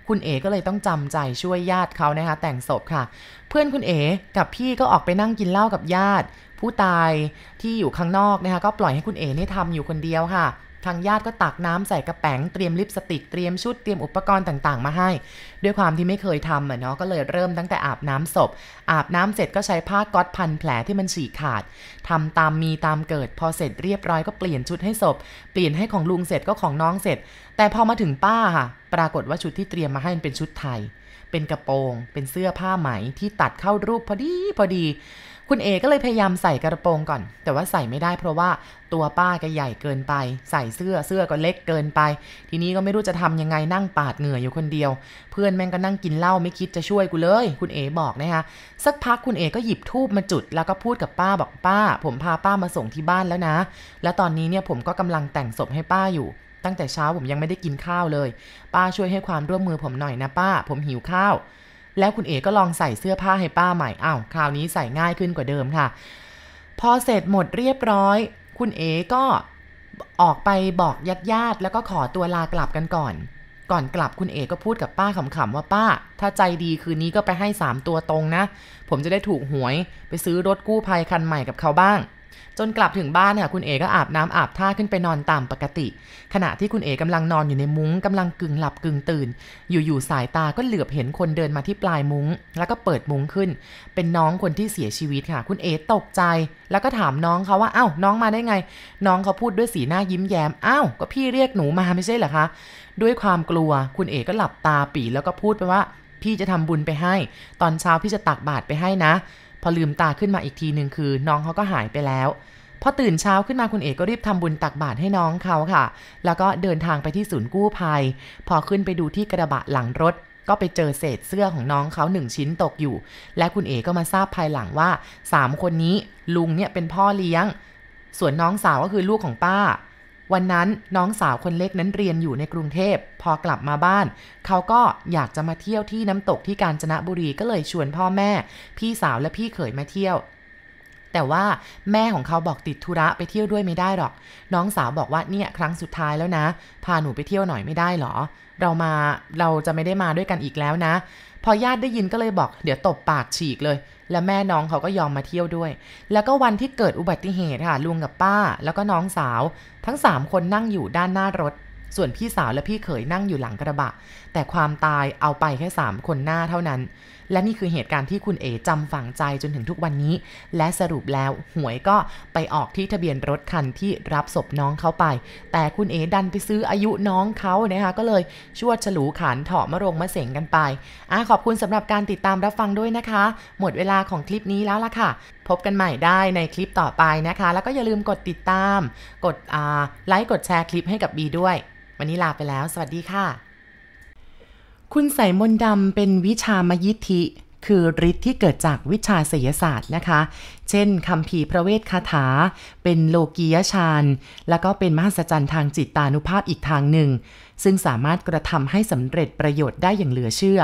คุณเอ๋ก็เลยต้องจำใจช่วยญาติเขานะคะแต่งศพค่ะ เพื่อนคุณเอ๋กับพี่ก็ออกไปนั่งกินเหล้ากับญาติ ผู้ตายที่อยู่ข้างนอกนะคะก็ปล่อยให้คุณเอ๋นี่ทำอยู่คนเดียวค่ะทางญาติก็ตักน้ำใส่กระแป๋งเตรียมลิปสติกเตรียมชุดเตรียมอุปกรณ์ต่างๆ มาให้ ด้วยความที่ไม่เคยทำอะเนาะก็เลยเริ่มตั้งแต่อาบน้ำศพ อาบน้ำเสร็จก็ใช้ผ้าก๊อตพันแผลที่มันฉีกขาดทำตามมีตามเกิดพอเสร็จเรียบร้อยก็เปลี่ยนชุดให้ศพ เปลี่ยนให้ของลุงเสร็จก็ของน้องเสร็จ แต่พอมาถึงป้าค่ะ ปรากฏว่าชุดที่เตรียมมาให้มันเป็นชุดไทย เป็นกระโปรง เป็นเสื้อผ้าไหมที่ตัดเข้ารูปพอดีพอดี คุณเอก็เลยพยายามใส่กระโปรงก่อน แต่ว่าใส่ไม่ได้เพราะว่าตัวป้าก็ใหญ่เกินไป ใส่เสื้อเสื้อก็เล็กเกินไป ทีนี้ก็ไม่รู้จะทำยังไงนั่งปาดเหงื่ออยู่คนเดียว เพื่อนแม่งก็นั่งกินเหล้าไม่คิดจะช่วยกูเลย คุณเอบอกนะคะสักพักคุณเอก็หยิบทูบมาจุด แล้วก็พูดกับป้าบอกป้า ผมพาป้ามาส่งที่บ้านแล้วนะ และตอนนี้เนี่ยผมก็กำลังแต่งศพให้ป้าอยู่ ตั้งแต่เช้าผมยังไม่ได้กินข้าวเลย ป้าช่วยให้ความร่วมมือผมหน่อยนะป้า ผมหิวข้าว แล้วคุณเอ๋ก็ลองใส่เสื้อผ้าให้ป้าใหม่อ้าวคราวนี้ใส่ง่ายขึ้นกว่าเดิมค่ะ พอเสร็จหมดเรียบร้อย คุณเอ๋ก็ออกไปบอกญาติญาติแล้วก็ขอตัวลากลับกันก่อน ก่อนกลับคุณเอ๋ก็พูดกับป้าขำๆว่าป้า ถ้าใจดีคืนนี้ก็ไปให้สามตัวตรงนะ ผมจะได้ถูกหวย ไปซื้อรถกู้ภัยคันใหม่กับเขาบ้าง จนกลับถึงบ้านค่ะคุณเอก็อาบน้ำอาบท่าขึ้นไปนอนตามปกติ ขณะที่คุณเอกำลังนอนอยู่ในมุ้งกำลังกึ่งหลับกึ่งตื่น อยู่ๆสายตาก็เหลือบเห็นคนเดินมาที่ปลายมุ้ง แล้วก็เปิดมุ้งขึ้น เป็นน้องคนที่เสียชีวิตค่ะ คุณเอตกใจ แล้วก็ถามน้องเขาว่าเอ้าน้องมาได้ไง น้องเขาพูดด้วยสีหน้ายิ้มแย้มอ้าวก็พี่เรียกหนูมาไม่ใช่เหรอคะด้วยความกลัวคุณเอก็หลับตาปีแล้วก็พูดไปว่า พี่จะทำบุญไปให้ ตอนเช้าพี่จะตักบาตรไปให้นะ อลืมตาขึ้นมาอีกทีหนึ่งคือ น้องเขาก็หายไปแล้ว พอตื่นเช้าขึ้นมาคุณเอกก็รีบทำบุญตักบาตรให้น้องเขาค่ะ แล้วก็เดินทางไปที่ศูนย์กู้ภัย พอขึ้นไปดูที่กระบะหลังรถ ก็ไปเจอเศษเสื้อของน้องเขาหนึ่งชิ้นตกอยู่ และคุณเอกก็มาทราบภายหลังว่า 3 คนนี้ลุงเนี่ยเป็นพ่อเลี้ยง ส่วนน้องสาวก็คือลูกของป้า วันนั้นน้องสาวคนเล็กนั้นเรียนอยู่ในกรุงเทพ พอกลับมาบ้าน เขาก็อยากจะมาเที่ยวที่น้ำตกที่กาญจนบุรีก็เลยชวนพ่อแม่ พี่สาวและพี่เขยมาเที่ยว แต่ว่าแม่ของเขาบอกติดธุระไปเที่ยวด้วยไม่ได้หรอก น้องสาวบอกว่าเนี่ยครั้งสุดท้ายแล้วนะ พาหนูไปเที่ยวหน่อยไม่ได้หรอ เรามาเราจะไม่ได้มาด้วยกันอีกแล้วนะ พอญาติได้ยินก็เลยบอก เดี๋ยวตบปากฉีกเลย และแม่น้องเขาก็ยอมมาเที่ยวด้วย แล้วก็วันที่เกิดอุบัติเหตุค่ะลุงกับป้า แล้วก็น้องสาว ทั้ง 3 คนนั่งอยู่ด้านหน้ารถ ส่วนพี่สาวและพี่เขยนั่งอยู่หลังกระบะ แต่ความตายเอาไปแค่ 3 คนหน้าเท่านั้น และนี่คือเหตุการณ์ที่คุณเอ๋จำฝังใจจนถึงทุกวันนี้ และสรุปแล้วหวยก็ไปออกที่ทะเบียนรถคันที่รับศพน้องเขาไป แต่คุณเอ๋ดันไปซื้ออายุน้องเขานะคะก็เลยชวดฉลูขานเถาะมะรงมะเสงกันไปอะขอบคุณสำหรับการติดตามรับฟังด้วยนะคะ หมดเวลาของคลิปนี้แล้วล่ะค่ะ พบกันใหม่ได้ในคลิปต่อไปนะคะ แล้วก็อย่าลืมกดติดตาม กดไลค์กดแชร์คลิปให้กับบีด้วย วันนี้ลาไปแล้ว สวัสดีค่ะ คุณใส่มนดำเป็นวิชามยิทธิ คือฤทธิ์ที่เกิดจากวิชาศิยศาสตร์นะคะ เช่นคำผีพระเวทคาถา เป็นโลกียฌานแล้วก็เป็นมหัศจรรย์ทางจิตตานุภาพอีกทางหนึ่ง ซึ่งสามารถกระทำให้สำเร็จประโยชน์ได้อย่างเหลือเชื่อ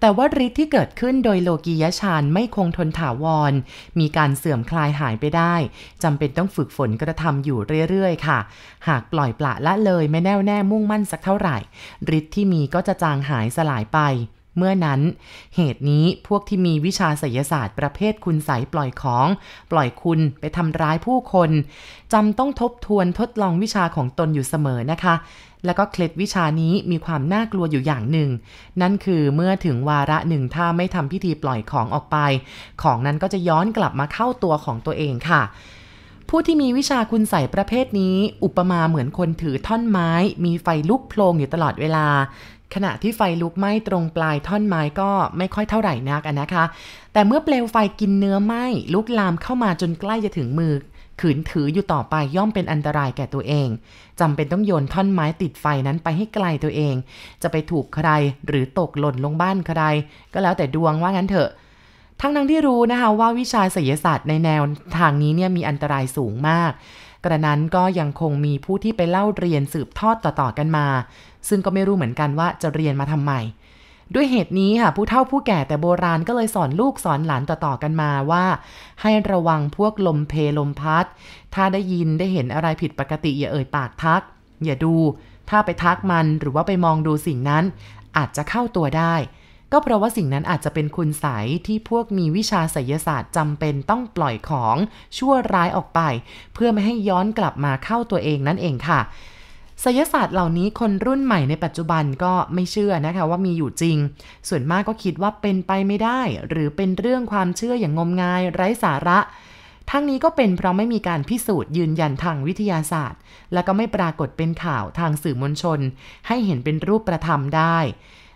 แต่ว่าฤทธิ์ที่เกิดขึ้นโดยโลกียฌานไม่คงทนถาวร มีการเสื่อมคลายหายไปได้จำเป็นต้องฝึกฝนกระทำอยู่เรื่อยๆ ค่ะ หากปล่อยปละละเลยไม่แน่วแน่มุ่งมั่นสักเท่าไหร่ฤทธิ์ที่มีก็จะจางหายสลายไปเมื่อนั้น เหตุนี้พวกที่มีวิชาศิยศาสตร์ประเภทคุณใสปล่อยของ ปล่อยคุณไปทำร้ายผู้คนจำต้องทบทวนทดลองวิชาของตนอยู่เสมอนะคะ แล้วก็เคล็ดวิชานี้มีความน่ากลัวอยู่อย่างหนึ่ง นั่นคือเมื่อถึงวาระหนึ่งถ้าไม่ทำพิธีปล่อยของออกไป ของนั้นก็จะย้อนกลับมาเข้าตัวของตัวเองค่ะผู้ที่มีวิชาคุณใส่ประเภทนี้ อุปมาเหมือนคนถือท่อนไม้ มีไฟลุกโพลงอยู่ตลอดเวลา ขณะที่ไฟลุกไหม้ตรงปลายท่อนไม้ก็ไม่ค่อยเท่าไหร่นักนะคะ แต่เมื่อเปลวไฟกินเนื้อไหม้ลุกลามเข้ามาจนใกล้จะถึงมือ ขืนถืออยู่ต่อไปย่อมเป็นอันตรายแก่ตัวเอง จำเป็นต้องโยนท่อนไม้ติดไฟนั้นไปให้ไกลตัวเอง จะไปถูกใครหรือตกหล่นลงบ้านใคร ก็แล้วแต่ดวงว่างั้นเถอะ ทั้งทั้งที่รู้นะคะว่าวิชาศิลศาสตร์ในแนวทางนี้เนี่ยมีอันตรายสูงมาก กระนั้นก็ยังคงมีผู้ที่ไปเล่าเรียนสืบทอดต่อๆกันมา ซึ่งก็ไม่รู้เหมือนกันว่าจะเรียนมาทำไม ด้วยเหตุนี้ค่ะผู้เฒ่าผู้แก่แต่โบราณก็เลยสอนลูกสอนหลานต่อๆกันมาว่า ให้ระวังพวกลมเพลมพัด ถ้าได้ยินได้เห็นอะไรผิดปกติอย่าเอ่ยปากทัก อย่าดู ถ้าไปทักมันหรือว่าไปมองดูสิ่งนั้น อาจจะเข้าตัวได้ ก็เพราะว่าสิ่งนั้นอาจจะเป็นคุณใสที่พวกมีวิชาไสยศาสตร์จำเป็นต้องปล่อยของชั่วร้ายออกไป เพื่อไม่ให้ย้อนกลับมาเข้าตัวเองนั่นเองค่ะ ศยศาสตร์เหล่านี้คนรุ่นใหม่ในปัจจุบันก็ไม่เชื่อนะคะว่ามีอยู่จริง ส่วนมากก็คิดว่าเป็นไปไม่ได้ หรือเป็นเรื่องความเชื่ออย่างงมงาย ไร้สาระทั้งนี้ก็เป็นเพราะไม่มีการพิสูจน์ยืนยันทางวิทยาศาสตร์ และก็ไม่ปรากฏเป็นข่าวทางสื่อมวลชน ให้เห็นเป็นรูปประธรรมได้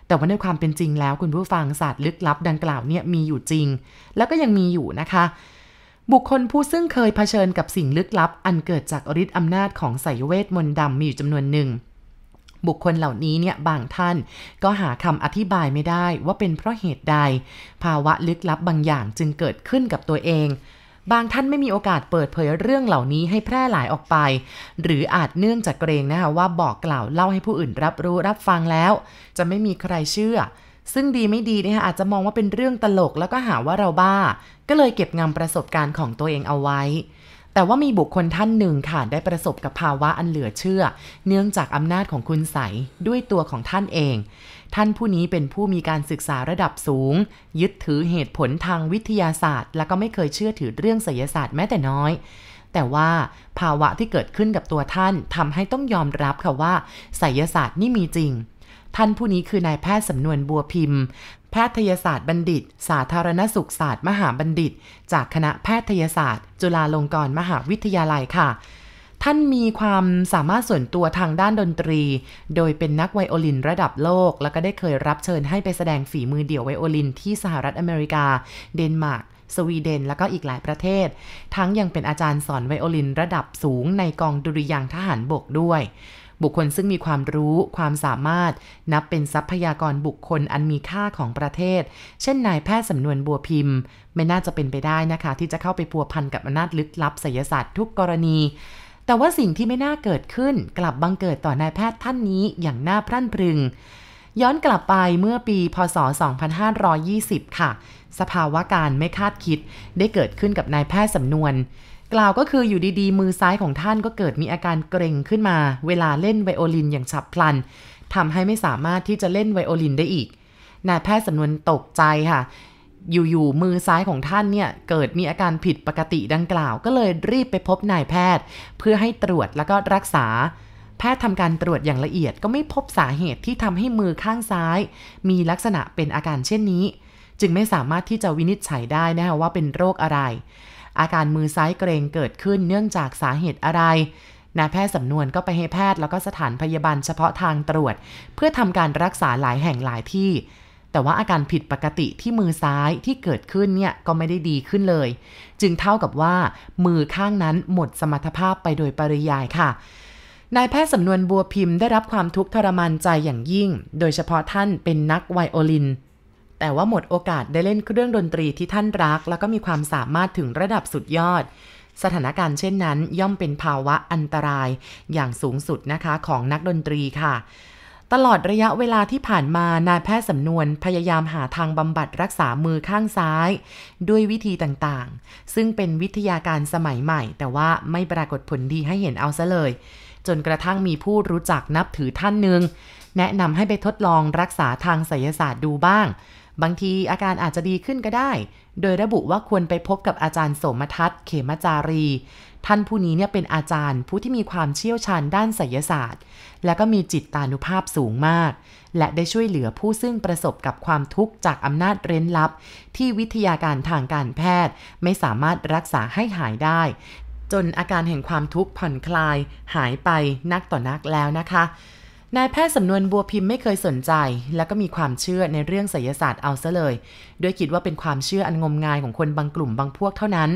แต่ว่าในความเป็นจริงแล้วคุณผู้ฟังศาสตร์ลึกลับดังกล่าวเนี่ยมีอยู่จริง แล้วก็ยังมีอยู่นะคะ บุคคลผู้ซึ่งเคยเผชิญกับสิ่งลึกลับ อันเกิดจากฤทธิ์อำนาจของสายเวทมนต์ดำมีอยู่จำนวนหนึ่ง บุคคลเหล่านี้เนี่ยบางท่านก็หาคำอธิบายไม่ได้ว่าเป็นเพราะเหตุใด ภาวะลึกลับบางอย่างจึงเกิดขึ้นกับตัวเอง บางท่านไม่มีโอกาสเปิดเผยเรื่องเหล่านี้ให้แพร่หลายออกไป หรืออาจเนื่องจากเกรงนะคะว่าบอกกล่าวเล่าให้ผู้อื่นรับรู้รับฟังแล้ว จะไม่มีใครเชื่อ ซึ่งดีไม่ดีเนี่ยอาจจะมองว่าเป็นเรื่องตลกแล้วก็หาว่าเราบ้า ก็เลยเก็บงำประสบการณ์ของตัวเองเอาไว้ แต่ว่ามีบุคคลท่านหนึ่งค่ะได้ประสบกับภาวะอันเหลือเชื่อ เนื่องจากอำนาจของคุณใสด้วยตัวของท่านเอง ท่านผู้นี้เป็นผู้มีการศึกษาระดับสูง ยึดถือเหตุผลทางวิทยาศาสตร์ และก็ไม่เคยเชื่อถือเรื่องไสยศาสตร์แม้แต่น้อยแต่ว่าภาวะที่เกิดขึ้นกับตัวท่านทำให้ต้องยอมรับค่ะว่าไสยศาสตร์นี่มีจริง ท่านผู้นี้คือนายแพทย์สำนวนบัวพิมพ์ แพทยศาสตร์บัณฑิต สาธารณสุขศาสตร์มหาบัณฑิต จากคณะแพทยศาสตร์ จุฬาลงกรณ์มหาวิทยาลัยค่ะท่านมีความสามารถส่วนตัวทางด้านดนตรี โดยเป็นนักไวโอลินระดับโลก แล้วก็ได้เคยรับเชิญให้ไปแสดงฝีมือเดี่ยวไวโอลินที่สหรัฐอเมริกา เดนมาร์ก สวีเดน แล้วก็อีกหลายประเทศ ทั้งยังเป็นอาจารย์สอนไวโอลินระดับสูงในกองดุริยางทหารบกด้วย บุคคลซึ่งมีความรู้ความสามารถ นับเป็นทรัพยากรบุคคลอันมีค่าของประเทศ เช่นนายแพทย์สำนวนบัวพิมพ์ ไม่น่าจะเป็นไปได้นะคะ ที่จะเข้าไปพัวพันกับอำนาจลึกลับไสยศาสตร์ทุกกรณี แต่ว่าสิ่งที่ไม่น่าเกิดขึ้น กลับบังเกิดต่อนายแพทย์ท่านนี้อย่างน่าพรั่นพรึงย้อนกลับไปเมื่อปี พศ 2520 ค่ะ สภาวะการไม่คาดคิดได้เกิดขึ้นกับนายแพทย์สำนวน กล่าวก็คืออยู่ดีๆ มือซ้ายของท่านก็เกิดมีอาการเกร็งขึ้นมา เวลาเล่นไวโอลินอย่างฉับพลันทำให้ไม่สามารถที่จะเล่นไวโอลินได้อีกนายแพทย์สำนวนตกใจค่ะ อยู่ๆมือซ้ายของท่านเนี่ย เกิดมีอาการผิดปกติดังกล่าว ก็เลยรีบไปพบนายแพทย์ เพื่อให้ตรวจแล้วก็รักษา แพทย์ทำการตรวจอย่างละเอียด ก็ไม่พบสาเหตุที่ทำให้มือข้างซ้าย มีลักษณะเป็นอาการเช่นนี้ จึงไม่สามารถที่จะวินิจฉัยได้นะคะว่าเป็นโรคอะไร อาการมือซ้ายเกรงเกิดขึ้นเนื่องจากสาเหตุอะไรนายแพทย์สำนวนก็ไปให้แพทย์แล้วก็สถานพยาบาลเฉพาะทางตรวจ เพื่อทำการรักษาหลายแห่งหลายที่ แต่ว่าอาการผิดปกติที่มือซ้ายที่เกิดขึ้นเนี่ยก็ไม่ได้ดีขึ้นเลย จึงเท่ากับว่า มือข้างนั้นหมดสมรรถภาพไปโดยปริยายค่ะนายแพทย์สำนวนบัวพิมพ์ได้รับความทุกข์ทรมานใจอย่างยิ่ง โดยเฉพาะท่านเป็นนักไวโอลิน แต่ว่าหมดโอกาสได้เล่นเครื่องดนตรีที่ท่านรัก แล้วก็มีความสามารถถึงระดับสุดยอด สถานการณ์เช่นนั้น ย่อมเป็นภาวะอันตรายอย่างสูงสุดนะคะของนักดนตรีค่ะตลอดระยะเวลาที่ผ่านมานายแพทย์สำนวนพยายามหาทางบำบัดรักษามือข้างซ้าย ด้วยวิธีต่างๆ ซึ่งเป็นวิทยาการสมัยใหม่ แต่ว่าไม่ปรากฏผลดีให้เห็นเอาซะเลย จนกระทั่งมีผู้รู้จักนับถือท่านหนึ่ง แนะนำให้ไปทดลองรักษาทางไสยศาสตร์ดูบ้าง บางทีอาการอาจจะดีขึ้นก็ได้ โดยระบุว่าควรไปพบกับอาจารย์สมทัศน์ เขมจารี ท่านผู้นี้เนี่ยเป็นอาจารย์ผู้ที่มีความเชี่ยวชาญด้านไสยศาสตร์ และก็มีจิตตานุภาพสูงมาก และได้ช่วยเหลือผู้ซึ่งประสบกับความทุกข์จากอำนาจเร้นลับ ที่วิทยาการทางการแพทย์ ไม่สามารถรักษาให้หายได้ จนอาการแห่งความทุกข์ผ่อนคลาย หายไปนักต่อนักแล้วนะคะ นายแพทย์สำนวนบัวพิมพ์ไม่เคยสนใจ และก็มีความเชื่อในเรื่องไสยศาสตร์เอาซะเลยด้วยคิดว่าเป็นความเชื่ออันงมงายของคนบางกลุ่มบางพวกเท่านั้น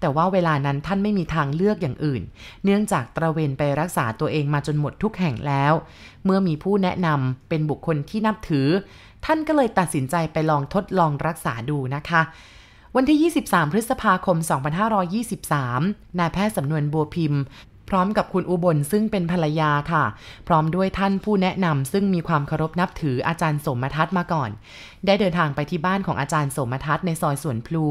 แต่ว่าเวลานั้นท่านไม่มีทางเลือกอย่างอื่น เนื่องจากตระเวนไปรักษาตัวเองมาจนหมดทุกแห่งแล้ว เมื่อมีผู้แนะนำเป็นบุคคลที่นับถือ ท่านก็เลยตัดสินใจไปลองทดลองรักษาดูนะคะวันที่ 23 พฤษภาคม 2523 นายแพทย์สำนวนบัวพิมพ์ พร้อมกับคุณอุบลซึ่งเป็นภรรยาค่ะ พร้อมด้วยท่านผู้แนะนำซึ่งมีความเคารพนับถืออาจารย์สมทัศน์มาก่อน ได้เดินทางไปที่บ้านของอาจารย์สมทัศน์ในซอยสวนพลู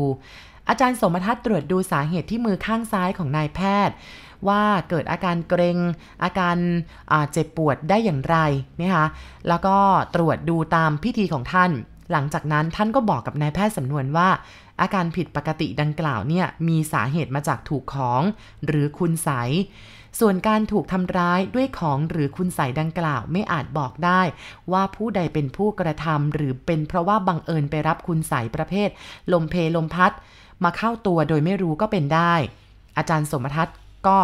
อาจารย์สมทัศน์ตรวจดูสาเหตุที่มือข้างซ้ายของนายแพทย์ ว่าเกิดอาการเกรง อาการเจ็บปวดได้อย่างไรนะคะแล้วก็ตรวจดูตามพิธีของท่าน หลังจากนั้นท่านก็บอกกับนายแพทย์สำนวนว่า อาการผิดปกติดังกล่าวเนี่ยมีสาเหตุมาจากถูกของ หรือคุณใส ส่วนการถูกทำร้ายด้วยของหรือคุณใสดังกล่าวไม่อาจบอกได้ ว่าผู้ใดเป็นผู้กระทำหรือเป็นเพราะว่าบังเอิญไปรับคุณใสประเภท ลมเพลมพัด มาเข้าตัวโดยไม่รู้ก็เป็นได้ อาจารย์สมทัศน์ก็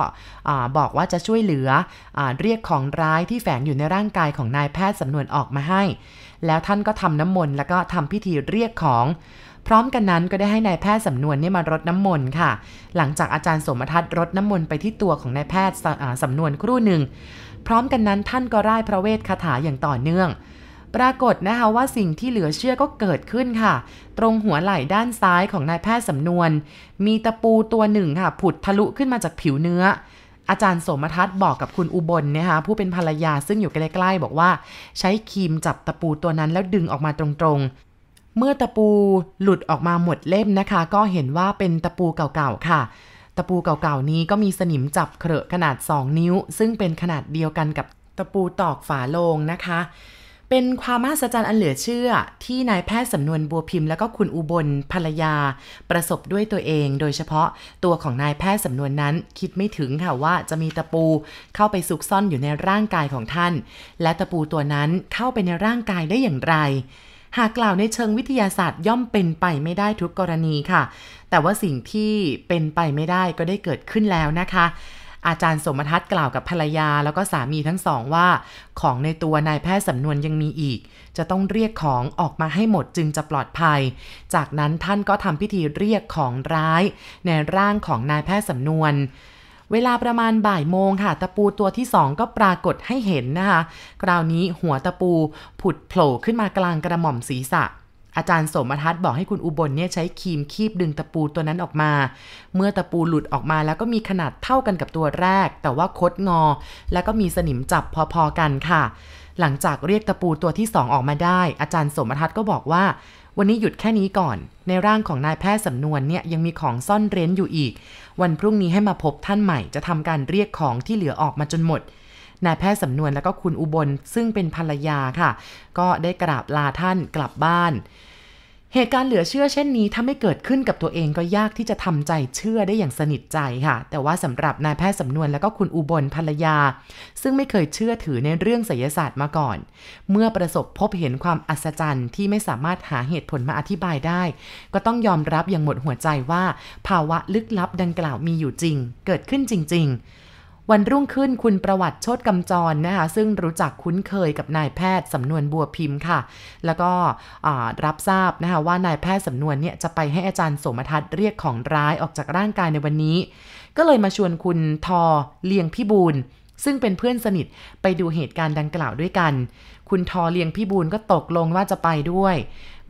บอกว่าจะช่วยเหลืออเรียกของร้ายที่แฝงอยู่ในร่างกายของนายแพทย์สำนวนออกมาให้ แล้วท่านก็ทำน้ำมนต์แล้วก็ทำพิธีเรียกของ พร้อมกันนั้นก็ได้ให้นายแพทย์สำนวนนี่มารดน้ำมนต์ค่ะ หลังจากอาจารย์สมทัศน์รดน้ำมนต์ไปที่ตัวของนายแพทย์สำนวนครู่หนึ่ง พร้อมกันนั้นท่านก็ร่ายพระเวทคาถาอย่างต่อเนื่อง ปรากฏนะคะว่าสิ่งที่เหลือเชื่อก็เกิดขึ้นค่ะ ตรงหัวไหล่ด้านซ้ายของนายแพทย์สำนวน มีตะปูตัวหนึ่งค่ะ ผุดทะลุขึ้นมาจากผิวเนื้ออาจารย์สมทัศน์บอกกับคุณอุบลนะคะผู้เป็นภรรยาซึ่งอยู่ใกล้ๆบอกว่า ใช้ครีมจับตะปูตัวนั้นแล้วดึงออกมาตรงๆ เมื่อตะปูหลุดออกมาหมดเล่มนะคะ ก็เห็นว่าเป็นตะปูเก่าๆค่ะ ตะปูเก่าๆนี้ก็มีสนิมจับเคราะขนาด 2 นิ้ว ซึ่งเป็นขนาดเดียวกันกับตะปูตอกฝาโลงนะคะ เป็นความมหัศจรรย์อันเหลือเชื่อ ที่นายแพทย์สำนวนบัวพิมพ์แล้วก็คุณอุบลภรรยา ประสบด้วยตัวเอง โดยเฉพาะตัวของนายแพทย์สำนวนนั้นคิดไม่ถึงค่ะว่าจะมีตะปูเข้าไปซุกซ่อนอยู่ในร่างกายของท่าน และตะปูตัวนั้นเข้าไปในร่างกายได้อย่างไร หากกล่าวในเชิงวิทยาศาสตร์ย่อมเป็นไปไม่ได้ทุกกรณีค่ะ แต่ว่าสิ่งที่เป็นไปไม่ได้ก็ได้เกิดขึ้นแล้วนะคะ อาจารย์สมทัศน์กล่าวกับภรรยาแล้วก็สามีทั้งสองว่า ของในตัวนายแพทย์สำนวนยังมีอีก จะต้องเรียกของออกมาให้หมดจึงจะปลอดภัย จากนั้นท่านก็ทำพิธีเรียกของร้าย ในร่างของนายแพทย์สำนวน เวลาประมาณบ่ายโมงค่ะ ตะปูตัวที่สองก็ปรากฏให้เห็นนะคะ คราวนี้หัวตะปูผุดโผล่ขึ้นมากลางกระหม่อมศีรษะ อาจารย์สมทัศน์บอกให้คุณอุบลเนี่ยใช้ครีมคีบดึงตะปูตัวนั้นออกมา เมื่อตะปูหลุดออกมาแล้วก็มีขนาดเท่ากันกับตัวแรก แต่ว่าคดงอ แล้วก็มีสนิมจับพอๆกันค่ะ หลังจากเรียกตะปูตัวที่สองออกมาได้ อาจารย์สมทัศน์ก็บอกว่าวันนี้หยุดแค่นี้ก่อน ในร่างของนายแพทย์สำนวนเนี่ยยังมีของซ่อนเร้นอยู่อีก วันพรุ่งนี้ให้มาพบท่านใหม่จะทำการเรียกของที่เหลือออกมาจนหมดนายแพทย์สำนวนแล้วก็คุณอุบลซึ่งเป็นภรรยาค่ะ ก็ได้กราบลาท่านกลับบ้าน เหตุการณ์เหลือเชื่อเช่นนี้ถ้าไม่เกิดขึ้นกับตัวเองก็ยากที่จะทำใจเชื่อได้อย่างสนิทใจค่ะ แต่ว่าสำหรับนายแพทย์สำนวนแล้วก็คุณอุบลภรรยา ซึ่งไม่เคยเชื่อถือในเรื่องไสยศาสตร์มาก่อน เมื่อประสบพบเห็นความอัศจรรย์ที่ไม่สามารถหาเหตุผลมาอธิบายได้ ก็ต้องยอมรับอย่างหมดหัวใจว่า ภาวะลึกลับดังกล่าวมีอยู่จริง เกิดขึ้นจริง ๆ วันรุ่งขึ้นคุณประวัติโชตกำจรนะคะ ซึ่งรู้จักคุ้นเคยกับนายแพทย์สำนวนบัวพิมพ์ค่ะ แล้วก็รับทราบนะคะว่านายแพทย์สำนวนเนี่ยจะไปให้อาจารย์สมทัศน์เรียกของร้ายออกจากร่างกายในวันนี้ ก็เลยมาชวนคุณทอเลียงพิบูลซึ่งเป็นเพื่อนสนิทไปดูเหตุการณ์ดังกล่าวด้วยกัน คุณทอเลียงพิบูลก็ตกลงว่าจะไปด้วย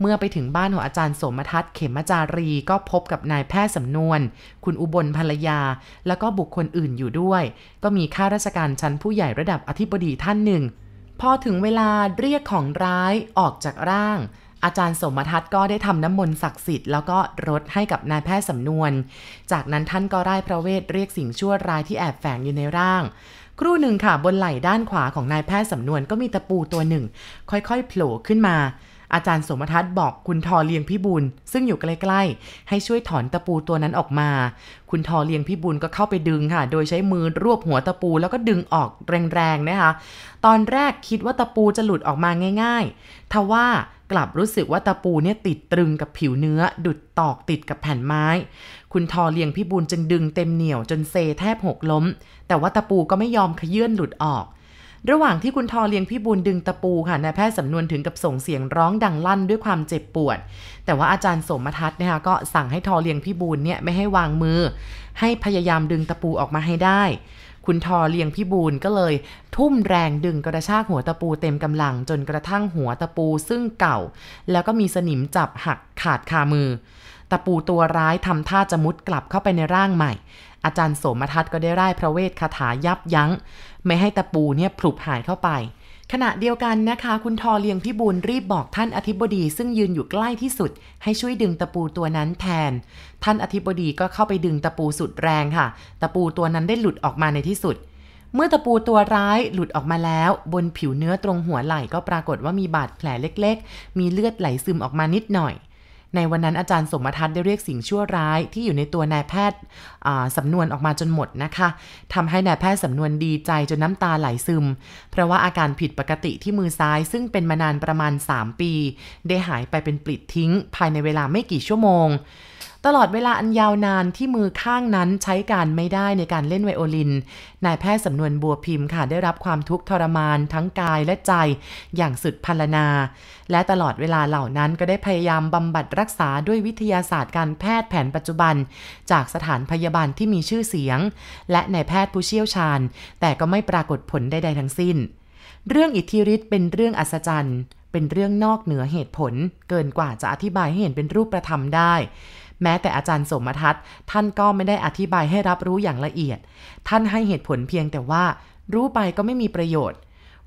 เมื่อไปถึงบ้านของอาจารย์สมทัศน์เขมจารีก็พบกับนายแพทย์สำนวน คุณอุบลภรรยา แล้วก็บุคคลอื่นอยู่ด้วย ก็มีข้าราชการชั้นผู้ใหญ่ระดับอธิบดีท่านหนึ่ง พอถึงเวลาเรียกของร้ายออกจากร่าง อาจารย์สมทัศน์ก็ได้ทำน้ำมนต์ศักดิ์สิทธิ์แล้วก็รดให้กับนายแพทย์สำนวน จากนั้นท่านก็ไร้พระเวทเรียกสิ่งชั่วร้ายที่แอบแฝงอยู่ในร่างครู่หนึ่งค่ะบนไหล่ด้านขวาของนายแพทย์สำนวนก็มีตะปูตัวหนึ่ง ค่อยๆโผล่ขึ้นมา อาจารย์สมทัศน์บอกคุณทอเลียงพิบูลซึ่งอยู่ใกล้ๆ ให้ช่วยถอนตะปูตัวนั้นออกมา คุณทอเลียงพิบูลก็เข้าไปดึงค่ะ โดยใช้มือรวบหัวตะปูแล้วก็ดึงออกแรงๆนะคะ ตอนแรกคิดว่าตะปูจะหลุดออกมาง่ายๆทว่ากลับรู้สึกว่าตะปูเนี่ยติดตรึงกับผิวเนื้อ ดุดตอกติดกับแผ่นไม้ คุณทอเลียงพิบูลจึงดึงเต็มเหนี่ยวจนเซแทบหกล้ม แต่ว่าตะปูก็ไม่ยอมขยื่นหลุดออก ระหว่างที่คุณทอเลียงพี่บุญดึงตะปูค่ะนายแพทย์สำนวนถึงกับส่งเสียงร้องดังลั่นด้วยความเจ็บปวด แต่ว่าอาจารย์สมทัศน์นะคะก็สั่งให้ทอเลียงพี่บุญเนี่ยไม่ให้วางมือ ให้พยายามดึงตะปูออกมาให้ได้ คุณทอเลียงพี่บูลก็เลย ทุ่มแรงดึงกระชากหัวตะปูเต็มกำลังจนกระทั่งหัวตะปูซึ่งเก่า แล้วก็มีสนิมจับหักขาดคามือตะปูตัวร้ายทำท่าจะมุดกลับเข้าไปในร่างใหม่ อาจารย์โสมทัศน์ก็ได้ไร้พระเวทคาถายับยัง้ง ไม่ให้ตะปูเนี่ยผลุบหายเข้าไป ขณะเดียวกันนะคะ คุณทอเลียงพิบูลรีบบอกท่านอธิบดี ซึ่งยืนอยู่ใกล้ที่สุด ให้ช่วยดึงตะปูตัวนั้นแทน ท่านอธิบดีก็เข้าไปดึงตะปูสุดแรงค่ะ ตะปูตัวนั้นได้หลุดออกมาในที่สุดเมื่อตะปูตัวร้ายหลุดออกมาแล้ว บนผิวเนื้อตรงหัวไหล่ก็ปรากฏว่ามีบาดแผลเล็ก ๆ มีเลือดไหลซึมออกมานิดหน่อย ในวันนั้นอาจารย์สมทัศน์ได้เรียกสิ่งชั่วร้ายที่อยู่ในตัวนายแพทย์สำนวนออกมาจนหมดนะคะทำให้นายแพทย์สำนวนดีใจจนน้ำตาไหลซึม เพราะว่าอาการผิดปกติที่มือซ้าย ซึ่งเป็นมานานประมาณ 3 ปี ได้หายไปเป็นปลิดทิ้ง ภายในเวลาไม่กี่ชั่วโมง ตลอดเวลาอันยาวนานที่มือข้างนั้นใช้การไม่ได้ในการเล่นไวโอลิน นายแพทย์สำนวนบัวพิมพ์ค่ะได้รับความทุกข์ทรมานทั้งกายและใจอย่างสุดพรรณนา และตลอดเวลาเหล่านั้นก็ได้พยายามบำบัดรักษาด้วยวิทยาศาสตร์การแพทย์แผนปัจจุบัน จากสถานพยาบาลที่มีชื่อเสียง และนายแพทย์ผู้เชี่ยวชาญ แต่ก็ไม่ปรากฏผลใดๆทั้งสิ้น เรื่องอิทธิฤทธิ์เป็นเรื่องอัศจรรย์เป็นเรื่องนอกเหนือเหตุผล เกินกว่าจะอธิบายให้เห็นเป็นรูปประธรรมได้ แม้แต่อาจารย์สมทัศน์ ท่านก็ไม่ได้อธิบายให้รับรู้อย่างละเอียด ท่านให้เหตุผลเพียงแต่ว่า รู้ไปก็ไม่มีประโยชน์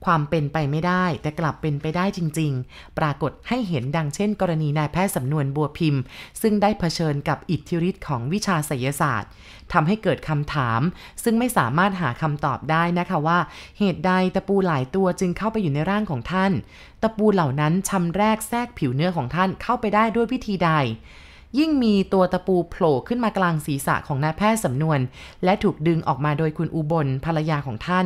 ความเป็นไปไม่ได้ แต่กลับเป็นไปได้จริง ๆ ปรากฏให้เห็นดังเช่น กรณีนายแพทย์สำนวนบัวพิมพ์ ซึ่งได้เผชิญกับอิทธิฤทธิ์ของวิชาไสยศาสตร์ทำให้เกิดคำถาม ซึ่งไม่สามารถหาคำตอบได้นะคะว่า เหตุใดตะปูหลายตัวจึงเข้าไปอยู่ในร่างของท่าน ตะปูเหล่านั้นชำแรกแทรกผิวเนื้อของท่านเข้าไปได้ด้วยวิธีใด ยิ่งมีตัวตะปูโผล่ขึ้นมากลางศีรษะของนายแพทย์สำนวน และถูกดึงออกมาโดยคุณอุบลภรรยาของท่าน